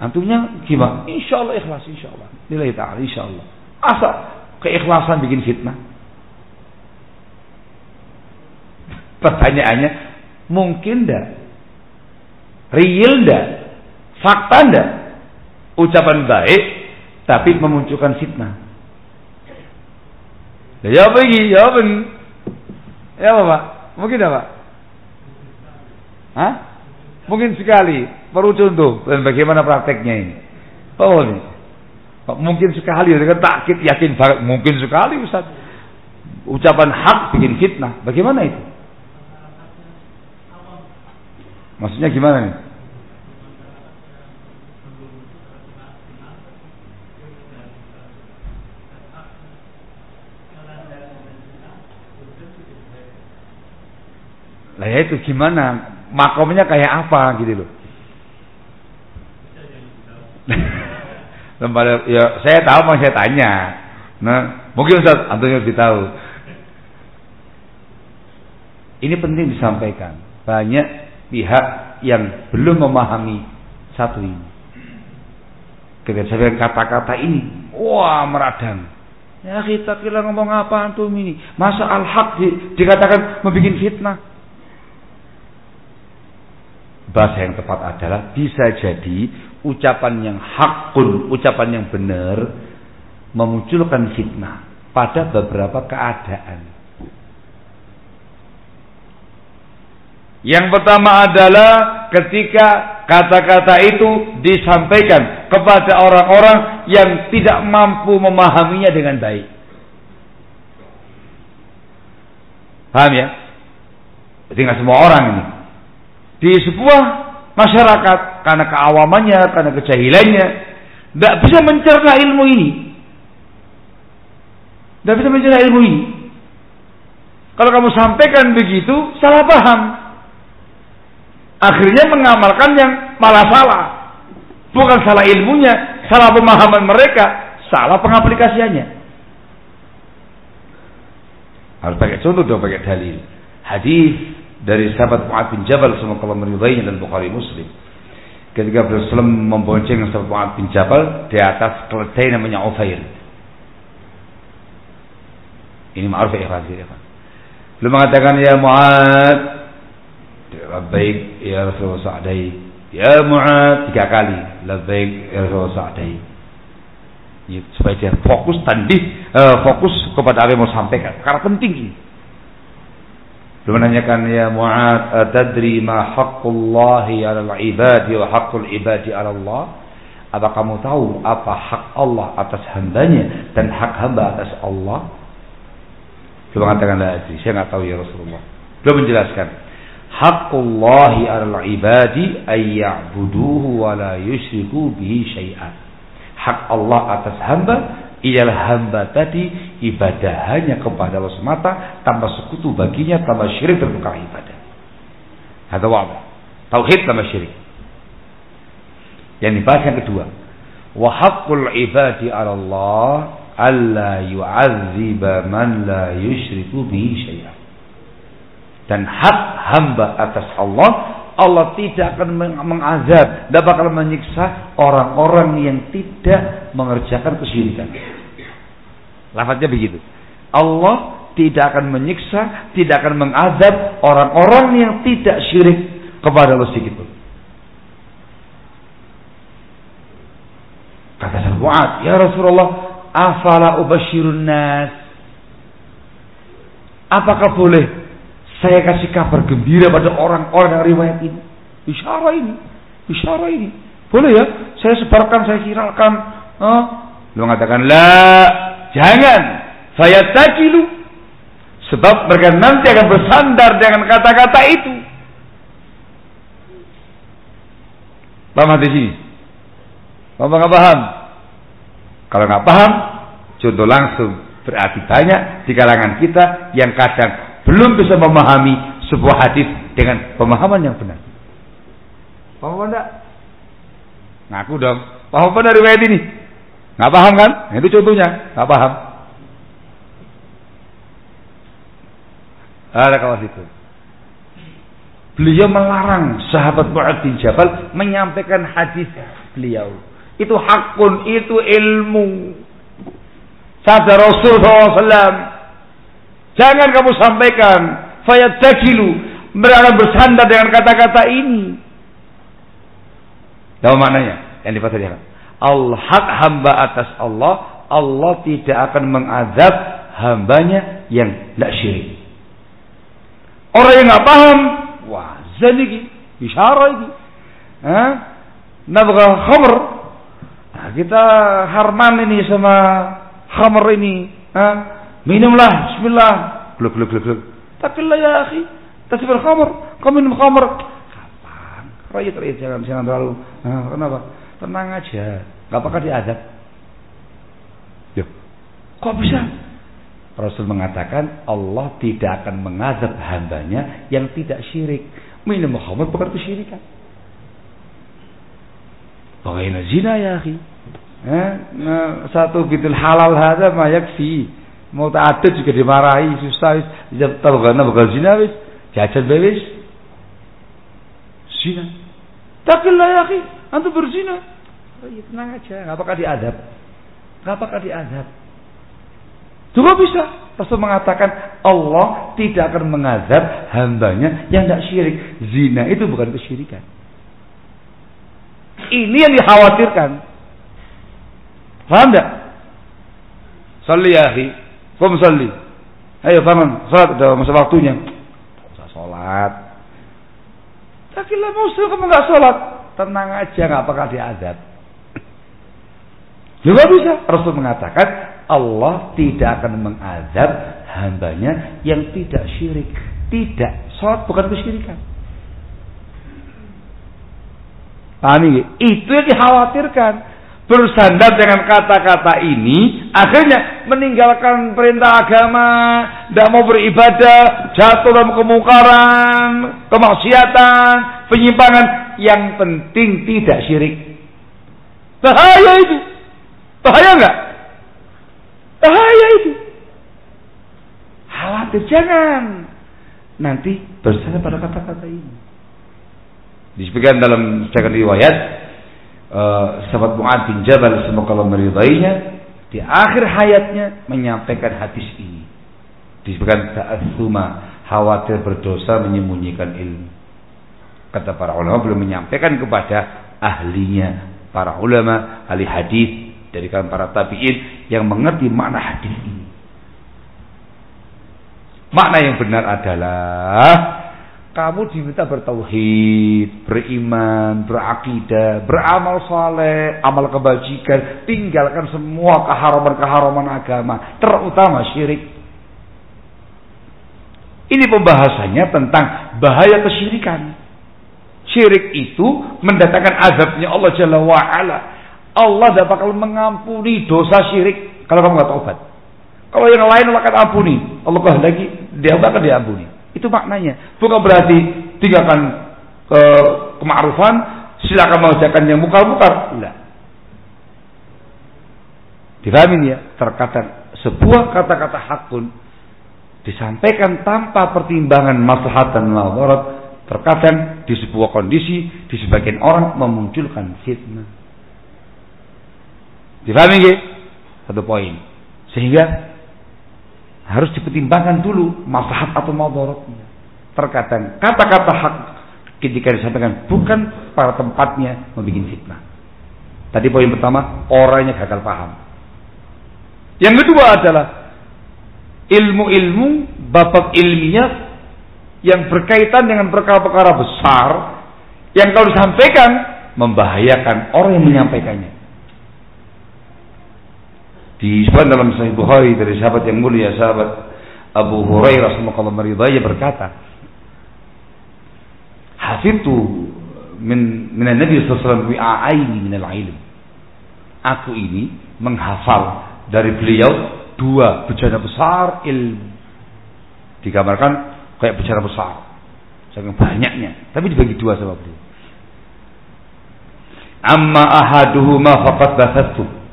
Antumnya gimana? Insya Allah ikhlas, insya Allah. Nilai ta'ala, insya Allah. Asa keikhlasan bikin fitnah? Pertanyaannya, mungkin enggak? Real enggak? Fakta enggak? Ucapan baik, tapi memunculkan fitnah. Ya apa ini? Ya apa? Ya apa Pak? Mungkin apa? Hah? Mungkin sekali. Perlu contoh. Dan bagaimana prakteknya ini? Oh ini. Mungkin sekali. Dengan takkit yakin. Mungkin sekali Ustaz. Ucapan hak bikin fitnah. Bagaimana itu? Maksudnya gimana nih? ya itu gimana? Makomnya kayak apa gitu loh. Lembaga ya saya tahu mau saya tanya. Nah, mungkin Ustaz antum lebih tahu. Ini penting disampaikan. Banyak pihak yang belum memahami satu ini. Ketika saya kata-kata ini, wah meradang. Ya kita kira ngomong apa antum ini? Masa al-haq di, dikatakan membuat fitnah? Bahasa yang tepat adalah bisa jadi ucapan yang hakun, ucapan yang benar memunculkan fitnah pada beberapa keadaan. Yang pertama adalah ketika kata-kata itu disampaikan kepada orang-orang yang tidak mampu memahaminya dengan baik. Paham ya? Nggak semua orang ini. Di sebuah masyarakat karena keawamannya, karena kejahilannya, tidak bisa mencerna ilmu ini. Tidak bisa mencerna ilmu ini. Kalau kamu sampaikan begitu, salah paham. Akhirnya mengamalkan yang malah salah. Bukan salah ilmunya, salah pemahaman mereka, salah pengaplikasiannya. Harus pakai contoh dong, pakai dalil. Hadis dari sahabat Mu'ad bin Jabal semoga Allah meridainya dan Bukhari Muslim. Ketika Rasulullah membonceng sahabat Mu'ad bin Jabal di atas keledai namanya Ufair. Ini ma'ruf ya Belum mengatakan ya Mu'ad labbaik ya Rasulullah sa'dai ya Mu'ad tiga kali. Labbaik ya Rasulullah sa'dai ya, supaya dia fokus tadi uh, fokus kepada apa yang mau sampaikan. Karena penting ini. Belum menanyakan ya Mu'ad tadri ma haqqullahi 'alal ibadi wa haqqul ibadi 'ala Allah? Apa kamu tahu apa hak Allah atas hambanya dan hak hamba atas Allah? Belum mengatakan la saya nggak tahu ya Rasulullah. Belum menjelaskan 'alal ibadi ay ya'buduhu wa la yusyriku bihi syai'an. Hak Allah atas hamba ialah hamba tadi ibadah hanya kepada Allah semata tanpa sekutu baginya tanpa syirik terbuka ibadah. Ada wabah. Tauhid tanpa syirik. Yang dibahas yang kedua. Wa haqqul ibadi 'ala Allah alla yu'adziba man la yusyriku bihi syai'an dan hak hamba atas Allah Allah tidak akan mengazab dan bakal menyiksa orang-orang yang tidak mengerjakan kesyirikan. Lafaznya begitu. Allah tidak akan menyiksa, tidak akan mengazab orang-orang yang tidak syirik kepada Allah sedikit pun. Kata Mu'ad, "Ya Rasulullah, afala ubashirun nas?" Apakah boleh saya kasih kabar gembira pada orang-orang yang riwayat ini. Bisyara ini. Bisyara ini. Boleh ya? Saya sebarkan, saya viralkan. Oh. Lu mengatakan, La, jangan. Saya takilu. Sebab mereka nanti akan bersandar dengan kata-kata itu. Paham di sini? Paham nggak paham? Kalau nggak paham, contoh langsung berarti banyak di kalangan kita yang kadang belum bisa memahami sebuah hadis dengan pemahaman yang benar. Paham apa enggak? Ngaku dong. Paham apa dari riwayat ini? Nggak paham kan? Nah, itu contohnya. Nggak paham. Ada kawas itu. Beliau melarang sahabat Mu'ad bin Jabal menyampaikan hadis beliau. Itu hakun, itu ilmu. Sabda Rasul SAW Jangan kamu sampaikan fayattakilu mereka bersandar dengan kata-kata ini. Tahu maknanya? Yang dipasarkan. Allah hak hamba atas Allah, Allah tidak akan mengazab hambanya yang tidak syirik. Orang yang nggak paham, wah zan ini, bisyara ini. Hah? Nabgha khamr. Nah, kita harman ini sama khamr ini. Hah? Minumlah, bismillah. Gluk gluk gluk gluk. Takillah ya akhi. Tasbir khamr. Kau minum khamr. Kapan? Rayit rayit jangan jangan terlalu. Nah, kenapa? Tenang aja. Gak apakah diadab? Yuk. Kok bisa? Rasul mengatakan Allah tidak akan mengazab hambanya yang tidak syirik. Mina Muhammad bukan kesyirikan. Bagaimana zina ya akhi? Eh, nah, satu gitu halal hada ma yakfi. Mau tak ada juga dimarahi susah wis. Tahu karena bakal zina wis. Jajan bebis. Zina. Takillah ya akhi, antum berzina. Oh, iya, tenang aja, enggak apakah diadab? Enggak apakah diadab? Juga bisa. Rasul mengatakan Allah tidak akan mengazab hambanya yang tidak syirik. Zina itu bukan kesyirikan. Ini yang dikhawatirkan. Faham tidak? Salli ya Kum salli. Ayo paman, salat udah masa waktunya. Usah salat. Takilah muslim kamu nggak salat. Tenang aja nggak bakal diazab. Juga bisa. Rasul mengatakan Allah tidak akan mengazab hambanya yang tidak syirik. Tidak. Salat bukan kesyirikan. Pahami? Itu yang dikhawatirkan. Bersandar dengan kata-kata ini, akhirnya meninggalkan perintah agama, tidak mau beribadah, jatuh dalam kemungkaran, kemaksiatan, penyimpangan. Yang penting tidak syirik. Bahaya itu. Bahaya enggak? Bahaya itu. Khawatir jangan. Nanti bersandar pada kata-kata ini. Disebutkan dalam sebagian riwayat uh, sahabat Mu'ad bin Jabal semoga Allah meridainya di akhir hayatnya menyampaikan hadis ini. Disebutkan ta'atsuma khawatir berdosa menyembunyikan ilmu. Kata para ulama belum menyampaikan kepada ahlinya para ulama ahli hadis dari kalangan para tabi'in yang mengerti makna hadis ini. Makna yang benar adalah kamu diminta bertauhid, beriman, berakidah, beramal saleh, amal kebajikan, tinggalkan semua keharaman-keharaman agama, terutama syirik. Ini pembahasannya tentang bahaya kesyirikan. Syirik itu mendatangkan azabnya Allah Jalla wa'ala. Allah tidak bakal mengampuni dosa syirik kalau kamu nggak taubat. Kalau yang lain Allah akan ampuni. Allah lagi dia bakal diampuni. Itu maknanya. Bukan berarti tinggalkan ke kemakrufan, silakan mengerjakan yang mukar-mukar. Tidak. Difahamin ya? Terkadang sebuah kata-kata hakun disampaikan tanpa pertimbangan maslahat dan madarat terkadang di sebuah kondisi di sebagian orang memunculkan fitnah. Difahami ya? Satu poin. Sehingga harus dipertimbangkan dulu maslahat atau madaratnya. Terkadang kata-kata hak ketika disampaikan bukan pada tempatnya membuat fitnah. Tadi poin pertama, orangnya gagal paham. Yang kedua adalah ilmu-ilmu bapak ilmiah yang berkaitan dengan perkara-perkara besar yang kalau disampaikan membahayakan orang yang menyampaikannya. Disebutkan dalam Sahih Bukhari dari sahabat yang mulia sahabat Abu Hurairah semoga meridainya berkata, "Hafidtu min min Nabi sallallahu alaihi wasallam min al-ilm." Aku ini menghafal dari beliau dua bejana besar ilmu. Digambarkan kayak bejana besar. Saking banyaknya, tapi dibagi dua sama beliau. Amma ahaduhuma faqad basattu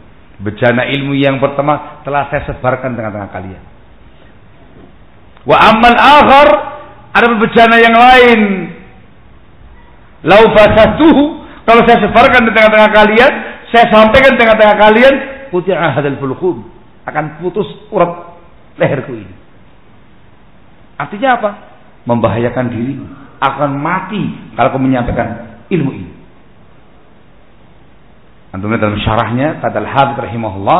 Bejana ilmu yang pertama telah saya sebarkan tengah-tengah kalian. Wa amal akhar ada bejana yang lain. Lau fasatuhu kalau saya sebarkan di tengah-tengah kalian, saya sampaikan di tengah-tengah kalian, putih ahadal fulhum akan putus urat leherku ini. Artinya apa? Membahayakan diri, akan mati kalau kau menyampaikan ilmu ini. Antum dalam syarahnya kata Al-Habib rahimahullah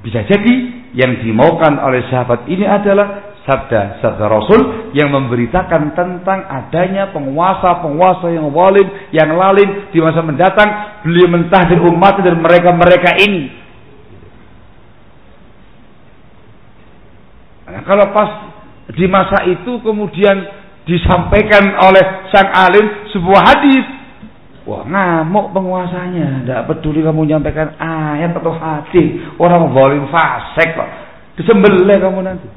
bisa jadi yang dimaukan oleh sahabat ini adalah sabda sabda Rasul yang memberitakan tentang adanya penguasa-penguasa yang walim, yang lalim di masa mendatang. Beliau mentahdir umat dan mereka-mereka ini. Nah, kalau pas di masa itu kemudian disampaikan oleh sang alim sebuah hadis Wah ngamuk penguasanya. Tidak peduli kamu menyampaikan ayat atau hadis. Orang zalim fasik kok. Disembelih kamu nanti.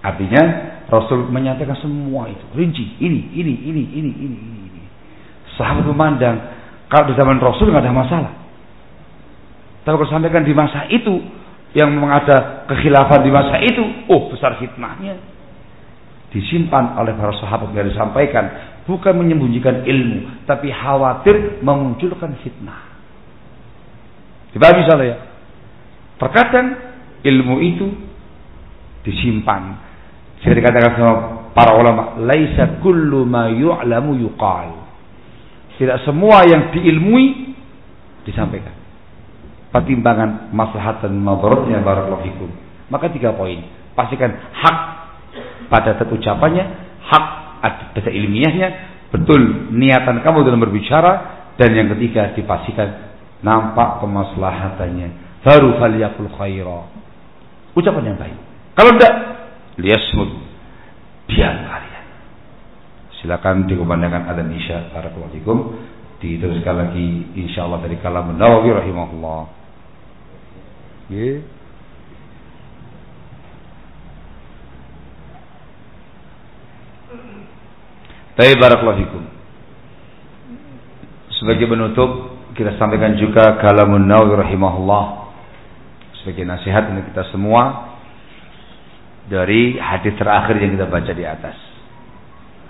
Artinya Rasul menyatakan semua itu rinci ini ini ini ini ini ini. Sahabat memandang kalau di zaman Rasul nggak ada masalah. Tapi kalau sampaikan di masa itu yang memang ada kekhilafan di masa itu, oh besar fitnahnya. Disimpan oleh para sahabat yang disampaikan bukan menyembunyikan ilmu, tapi khawatir memunculkan fitnah. Dipahami misalnya ya? Terkadang ilmu itu disimpan saya dikatakan sama para ulama, laisa kullu ma yu'lamu yuqal. Tidak semua yang diilmui disampaikan. Pertimbangan maslahat dan madaratnya barakallahu fikum. Maka tiga poin. Pastikan hak pada ucapannya, hak pada ilmiahnya, betul niatan kamu dalam berbicara dan yang ketiga dipastikan nampak kemaslahatannya. Baru faliyakul khaira. Ucapan yang baik. Kalau tidak liyasmud diam kalian silakan dikumandangkan adzan isya barakallahu diteruskan lagi insyaallah dari kalam Nawawi rahimahullah nggih Tapi barakallahu fikum. Sebagai penutup kita sampaikan juga kalamun Nawawi rahimahullah sebagai nasihat untuk kita semua dari hadis terakhir yang kita baca di atas.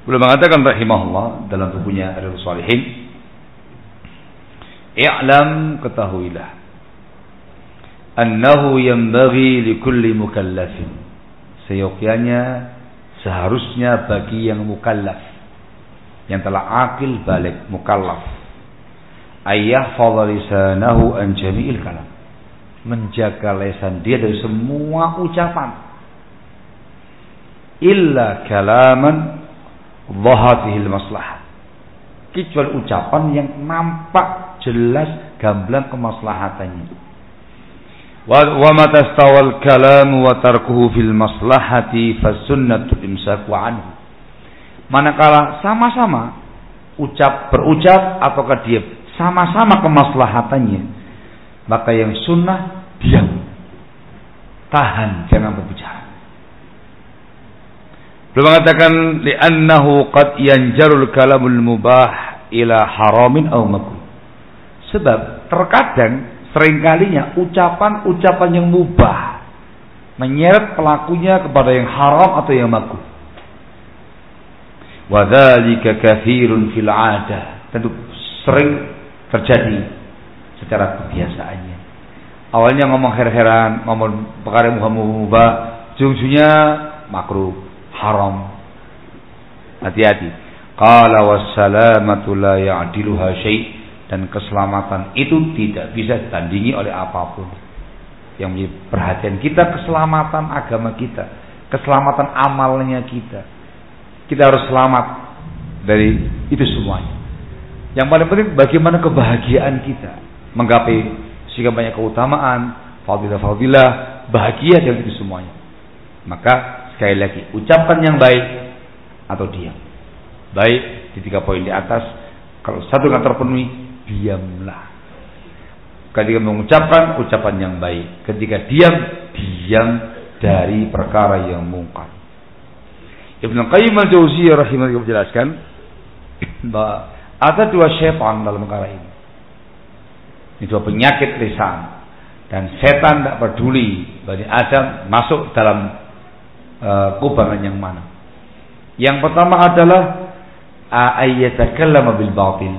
Beliau mengatakan rahimahullah dalam bukunya Riyadhus Shalihin, "I'lam ketahuilah annahu yanbaghi likulli mukallafin." Seyogyanya seharusnya bagi yang mukallaf yang telah akil balik mukallaf. Ayah lisanahu an jami'il kalam. Menjaga lesan dia dari semua ucapan. Illa kalaman dhahatihil maslahah kecuali ucapan yang nampak jelas gamblang kemaslahatannya. Wa matastawal kalam wa tarkuhu fil maslahati fasunnatu imsaku anhu manakala sama-sama ucap berucap ataukah diam sama-sama kemaslahatannya maka yang sunnah diam tahan jangan berbicara Beliau mengatakan li'annahu qad yanjarul kalamul mubah ila haramin aw makruh. Sebab terkadang seringkalinya ucapan-ucapan yang mubah menyeret pelakunya kepada yang haram atau yang makruh. Wa dzalika katsirun fil 'adah. Tentu sering terjadi secara kebiasaannya. Awalnya ngomong her-heran, ngomong perkara mubah, ujung-ujungnya makruh haram. Hati-hati. Qala wassalamatu la ya'diluha syai' dan keselamatan itu tidak bisa ditandingi oleh apa pun. Yang menjadi perhatian kita keselamatan agama kita, keselamatan amalnya kita. Kita harus selamat dari itu semuanya. Yang paling penting bagaimana kebahagiaan kita menggapai sehingga banyak keutamaan, fadilah-fadilah, bahagia dengan itu semuanya. Maka Sekali lagi, ucapan yang baik atau diam. Baik di tiga poin di atas. Kalau satu nggak terpenuhi, diamlah. Ketika mengucapkan ucapan yang baik, ketika diam, diam dari perkara yang mungkar. Ibnu Qayyim al-Jauziyah rahimahullah menjelaskan bahwa ada dua syaitan dalam perkara ini. Ini dua penyakit lisan dan setan tidak peduli Bani Adam masuk dalam uh, kubangan yang mana. Yang pertama adalah ayyatakallama bil batil.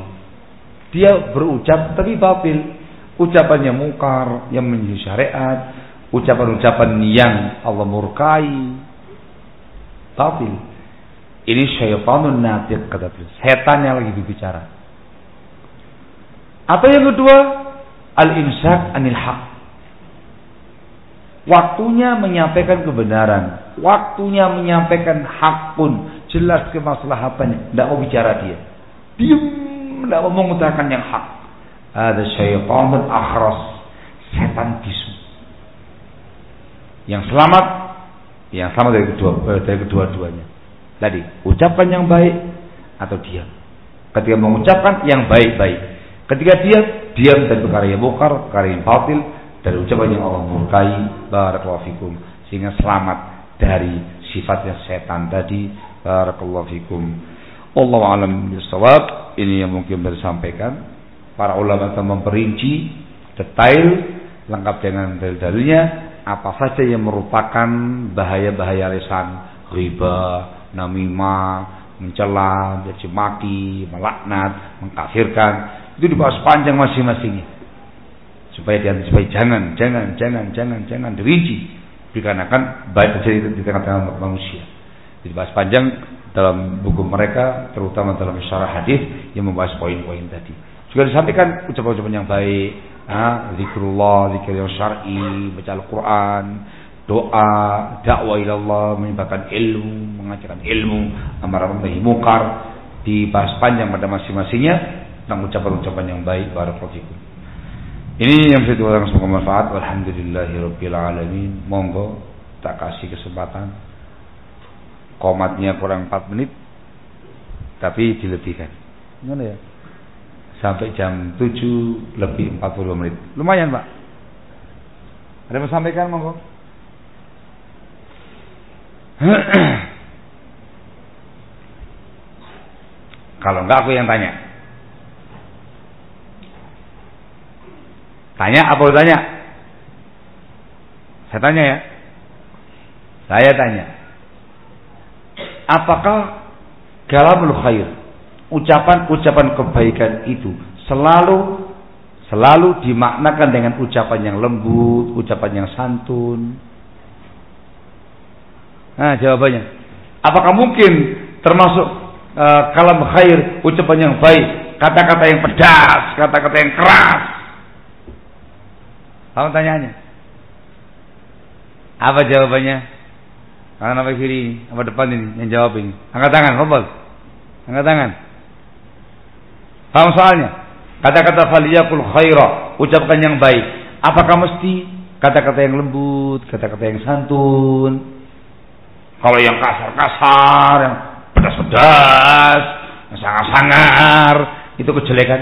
Dia berucap tapi batil. Ucapannya mungkar yang menyusun syariat, ucapan-ucapan yang Allah murkai. Batil. Ini syaitanun natiq kata beliau. Yang lagi berbicara. Atau yang kedua, al-imsak anil haq Waktunya menyampaikan kebenaran, waktunya menyampaikan hak pun jelas kemaslahatannya. Tidak mau bicara dia, diam, tidak mau mengutarakan yang hak. Ada syaitan akhras, setan bisu. Yang selamat, yang selamat dari kedua dari kedua-duanya. Tadi ucapan yang baik atau diam. Ketika mengucapkan yang baik-baik. Ketika diam, diam dan perkara yang bokar, perkara yang batil, dari ucapan yang Allah murkai. Barakallahu fikum. Sehingga selamat dari sifatnya setan tadi. Barakallahu fikum. Allah alam bisawab ini yang mungkin disampaikan para ulama telah memperinci detail lengkap dengan dalil-dalilnya apa saja yang merupakan bahaya-bahaya lisan riba namimah mencela, mencaci melaknat, mengkafirkan, itu dibahas panjang masing-masingnya. Supaya supaya jangan, jangan, jangan, jangan, jangan dirinci dikarenakan baik terjadi di tengah-tengah manusia. Dibahas panjang dalam buku mereka, terutama dalam syarah hadis yang membahas poin-poin tadi. Juga disampaikan ucapan-ucapan yang baik, ah, zikrullah, zikir yang syar'i, baca Al-Quran, doa, dakwah ilallah, menyebarkan ilmu, mengajarkan ilmu, amar nahi mungkar, dibahas panjang pada masing-masingnya tentang ucapan-ucapan yang baik barakallahu fikum. Ini yang saya tuliskan semoga manfaat. Alhamdulillahirabbil alamin. Monggo tak kasih kesempatan. Komatnya kurang 4 menit tapi dilebihkan. Gimana ya? Sampai jam 7 lebih 40 menit. Lumayan, Pak. Ada yang mau sampaikan monggo? Kalau enggak aku yang tanya. Tanya apa lu tanya? Saya tanya ya. Saya tanya. Apakah kalamul khair, ucapan-ucapan kebaikan itu selalu selalu dimaknakan dengan ucapan yang lembut, ucapan yang santun, Nah, jawabannya. Apakah mungkin termasuk uh, kalam khair, ucapan yang baik, kata-kata yang pedas, kata-kata yang keras? Apa tanyanya? Apa jawabannya? Tangan apa kiri? Apa depan ini? Yang jawab ini. Angkat tangan, ngobrol. Angkat tangan. Paham soalnya? Kata-kata faliyakul khaira, ucapkan yang baik. Apakah mesti kata-kata yang lembut, kata-kata yang santun, kalau yang kasar-kasar, yang pedas-pedas, yang sangar-sangar, itu kejelekan.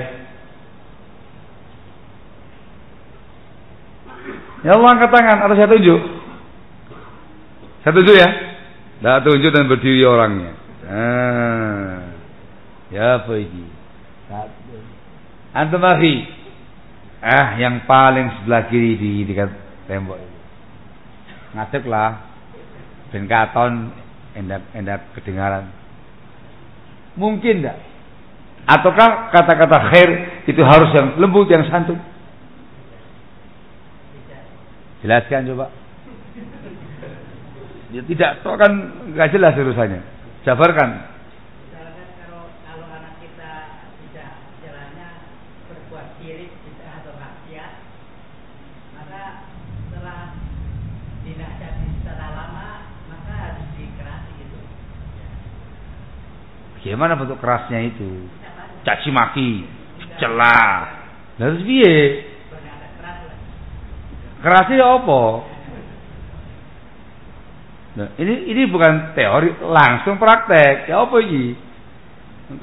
Ya Allah angkat tangan atau saya tunjuk? Saya tunjuk ya? Tidak tunjuk dan berdiri orangnya. Nah, ya ini? Antum akhi. Ah, yang paling sebelah kiri di dekat tembok ini. Ngadek lah ben katon endak endak kedengaran. Mungkin enggak? Ataukah kata-kata khair itu harus yang lembut, yang santun? Jelaskan coba. Ya tidak, toh kan nggak jelas urusannya. Jabarkan. Bagaimana bentuk kerasnya itu? Caci maki, celah. Terus piye? Kerasnya apa? Nah, ini ini bukan teori, langsung praktek. Ya apa ini?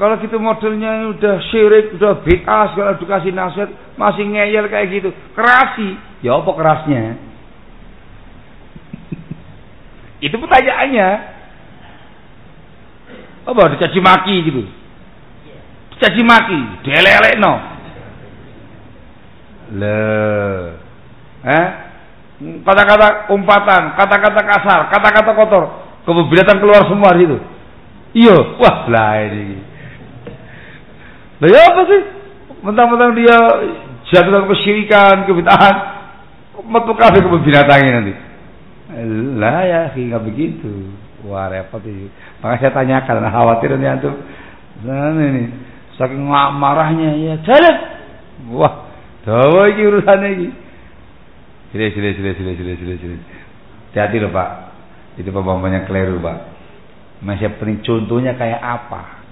Kalau gitu modelnya udah syirik, udah bid'ah, segala edukasi nasihat, masih ngeyel kayak gitu. Kerasi. Ya apa kerasnya? Itu pertanyaannya. Apa dicaci maki gitu. Dicaci maki, no. Le. Eh? Kata-kata umpatan, kata-kata kasar, kata-kata kotor, kebebilatan keluar semua di situ. Iya, wah lah ini. Lah ya apa sih? Mentang-mentang dia jatuh dalam kesyirikan, kebitahan, metu kafe kebun binatangnya nanti. Lah ya, nggak begitu. Wah repot ini. Maka saya tanyakan, khawatir ini antum. Nah, ini saking marahnya ya jalan. Wah, dawa iki urusan iki. Sile sile sile sile sile sile sile. Hati-hati loh Pak. Itu pemahamannya keliru Pak. Masih pening contohnya kayak apa?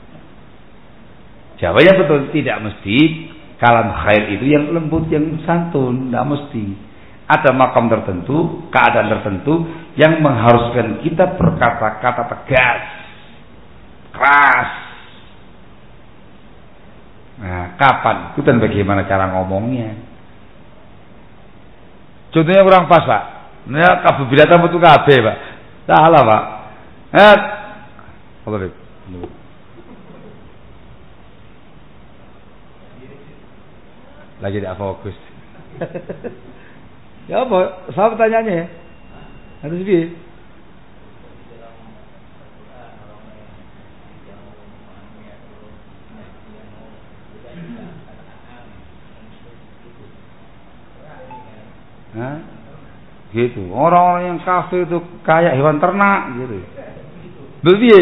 Jawabannya betul, tidak mesti kalam khair itu yang lembut, yang santun, tidak mesti ada makam tertentu, keadaan tertentu yang mengharuskan kita berkata-kata tegas, keras. Nah, kapan itu dan bagaimana cara ngomongnya? Contohnya kurang pas, Pak. Nah, kabeh binatang metu kabeh, Pak. Salah, Pak. Eh, apa? Lagi tidak fokus. ya apa? Sama pertanyaannya ya. Harus. Hah? Gitu. Orang-orang yang kafir itu kayak hewan ternak gitu. Begitu.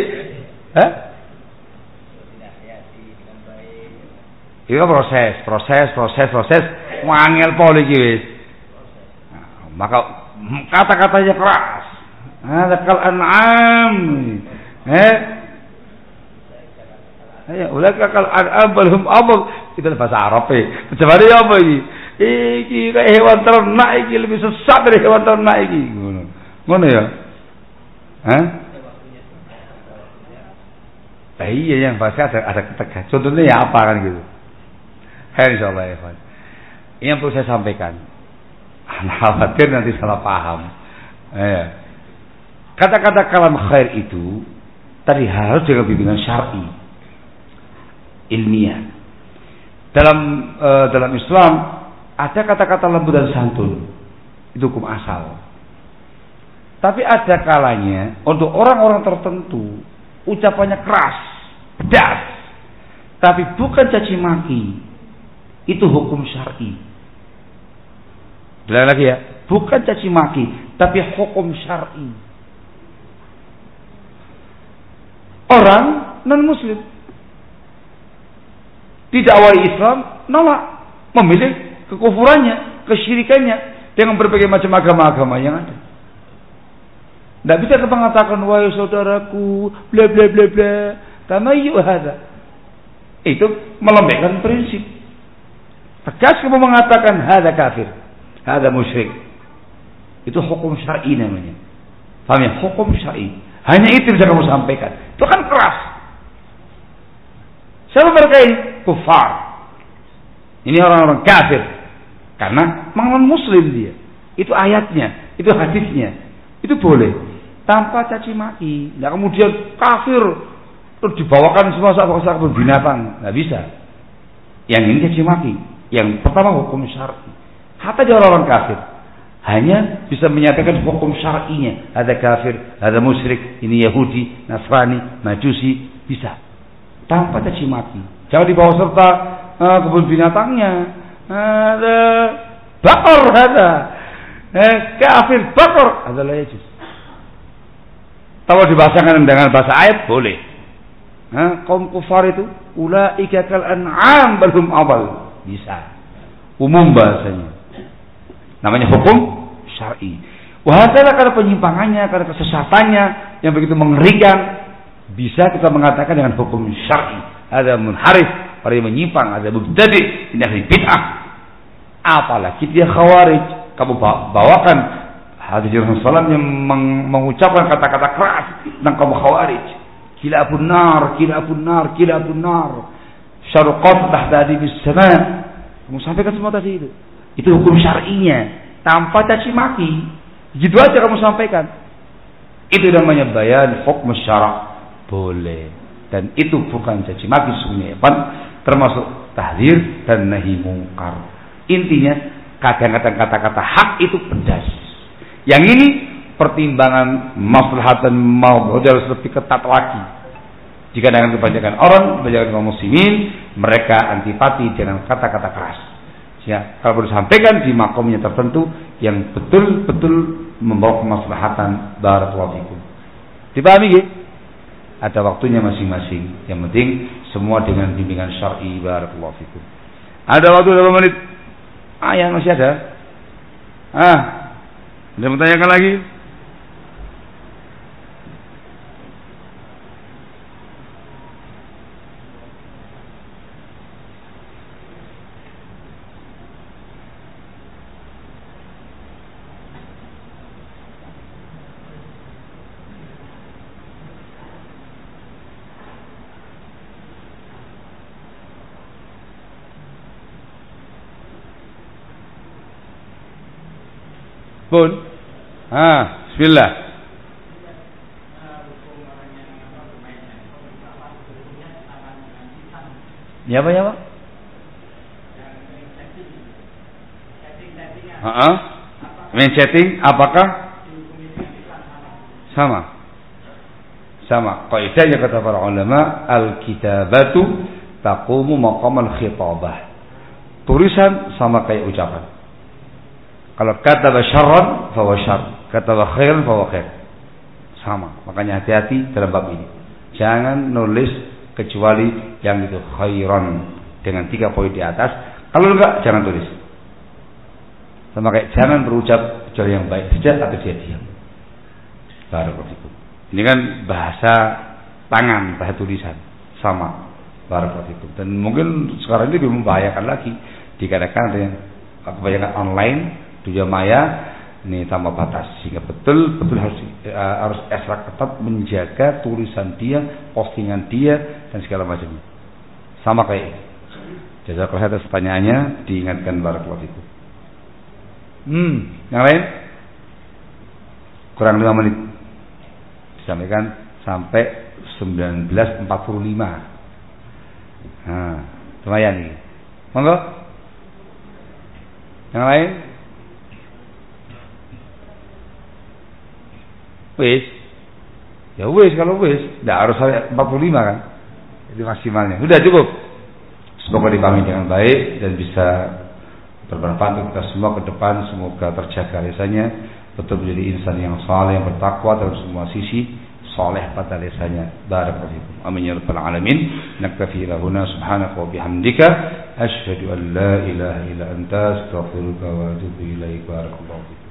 Hah? Itu proses, proses, proses, proses. Wangel poli wis. Nah, maka kata-katanya keras. Ada kal an'am. Eh? Ya, ulah kal an'am belum abal. Itu bahasa Arab eh. Coba dia apa ini? iki kayak hewan ternak iki lebih sesat dari hewan ternak iki ngono ya Hah? Nah, iya yang pasti ada ada ketegangan. Contohnya ya apa kan gitu. Hai insyaallah ya yang perlu saya sampaikan. Khawatir nanti salah paham. Eh. Kata-kata kalam khair itu tadi harus dengan bimbingan syar'i ilmiah. Dalam uh, dalam Islam ada kata-kata lembut dan santun. Itu hukum asal. Tapi ada kalanya untuk orang-orang tertentu ucapannya keras, pedas. Tapi bukan caci maki. Itu hukum syar'i. Bilang lagi ya, bukan caci maki, tapi hukum syar'i. Orang non muslim tidak awal Islam nolak memilih kekufurannya, kesyirikannya dengan berbagai macam agama-agama yang ada. Tidak bisa kita mengatakan wahai saudaraku bla bla bla bla tamayyu hada. Itu melembekkan prinsip. Tegas kamu mengatakan hada kafir, hada musyrik. Itu hukum syar'i namanya. Paham ya? Hukum syar'i. Hanya itu bisa kamu sampaikan. Itu kan keras. Siapa mereka ini? Kufar. Ini orang-orang kafir. Karena mengenal muslim dia. Itu ayatnya, itu hadisnya. Itu boleh. Tanpa caci maki. Nah kemudian kafir terus dibawakan semua sahabat-sahabat binatang. Nggak bisa. Yang ini caci maki. Yang pertama hukum syar'i. Hatta di orang-orang kafir. Hanya bisa menyatakan hukum syar'inya. Ada kafir, ada musyrik, ini Yahudi, Nasrani, Majusi, bisa. Tanpa caci maki. Jangan dibawa serta uh, kebun binatangnya, ada bakar ada eh, kafir bakar adalah Yesus kalau dibahasakan dengan bahasa ayat boleh nah, kaum kufar itu ulaika kal an'am belum awal bisa umum bahasanya namanya hukum syar'i wahadalah karena penyimpangannya karena kesesatannya yang begitu mengerikan bisa kita mengatakan dengan hukum syar'i ada munharif Orang yang menyimpang, ada mubtadi, ini ahli bid'ah. Apalagi dia khawarij. Kamu bawakan hadis Rasulullah yang mengucapkan kata-kata keras tentang kamu khawarij. Kila pun nar, kila pun nar, kila pun nar. Syarqat tahta di sama. Kamu sampaikan semua tadi itu. Itu hukum syar'inya. Tanpa caci maki. Gitu aja kamu sampaikan. Itu namanya bayan hukum syarak. Boleh. Dan itu bukan caci maki sebenarnya termasuk tahdir dan nahi mungkar. Intinya kadang-kadang kata-kata hak itu pedas. Yang ini pertimbangan maslahat dan mau harus lebih ketat lagi. Jika dengan kebanyakan orang, kebanyakan kaum muslimin, mereka antipati dengan kata-kata keras. Ya, kalau disampaikan di makomnya tertentu yang betul-betul membawa kemaslahatan barakallahu fikum. Dipahami gitu? Ada waktunya masing-masing. Yang penting semua dengan bimbingan syar'i barakallahu fikum. Ada waktu berapa menit? Ah, yang masih ada. Ah, ada yang bertanyakan lagi? Pun. Ah, bismillah. Ya apa ya pak? Heeh. Main chatting apakah sama? Sama. Kaidahnya kata para ulama, al-kitabatu taqumu maqam al-khitabah. Tulisan sama kayak ucapan. Kalau kata syarran fa syarr, kata khairan fa khair. Sama. Makanya hati-hati dalam bab ini. Jangan nulis kecuali yang itu khairan dengan tiga poin di atas. Kalau enggak jangan tulis. Sama kayak jangan berucap kecuali yang baik saja atau dia diam. Barakallahu Ini kan bahasa tangan, bahasa tulisan. Sama. Barakallahu Dan mungkin sekarang ini lebih membahayakan lagi dikatakan ada yang kebanyakan online, dunia maya, ini tanpa batas sehingga betul betul harus uh, harus ekstra ketat menjaga tulisan dia, postingan dia dan segala macamnya. Sama kayak Jazakallah atas pertanyaannya diingatkan barakallahu itu. Hmm, yang lain? Kurang lima menit. Disampaikan sampai 1945. Nah, lumayan nih. Monggo. Yang lain? Wis. Ya wis kalau wis, tidak harus sampai 45 kan. Itu maksimalnya. Sudah cukup. Semoga dipahami dengan baik dan bisa bermanfaat untuk kita semua ke depan. Semoga terjaga lisannya betul menjadi insan yang saleh, yang bertakwa dalam semua sisi saleh pada lisannya. Barakallahu Amin ya rabbal alamin. Naktafi ila huna subhanaka wa bihamdika asyhadu an la ilaha illa anta astaghfiruka wa atubu ilaik. Barakallahu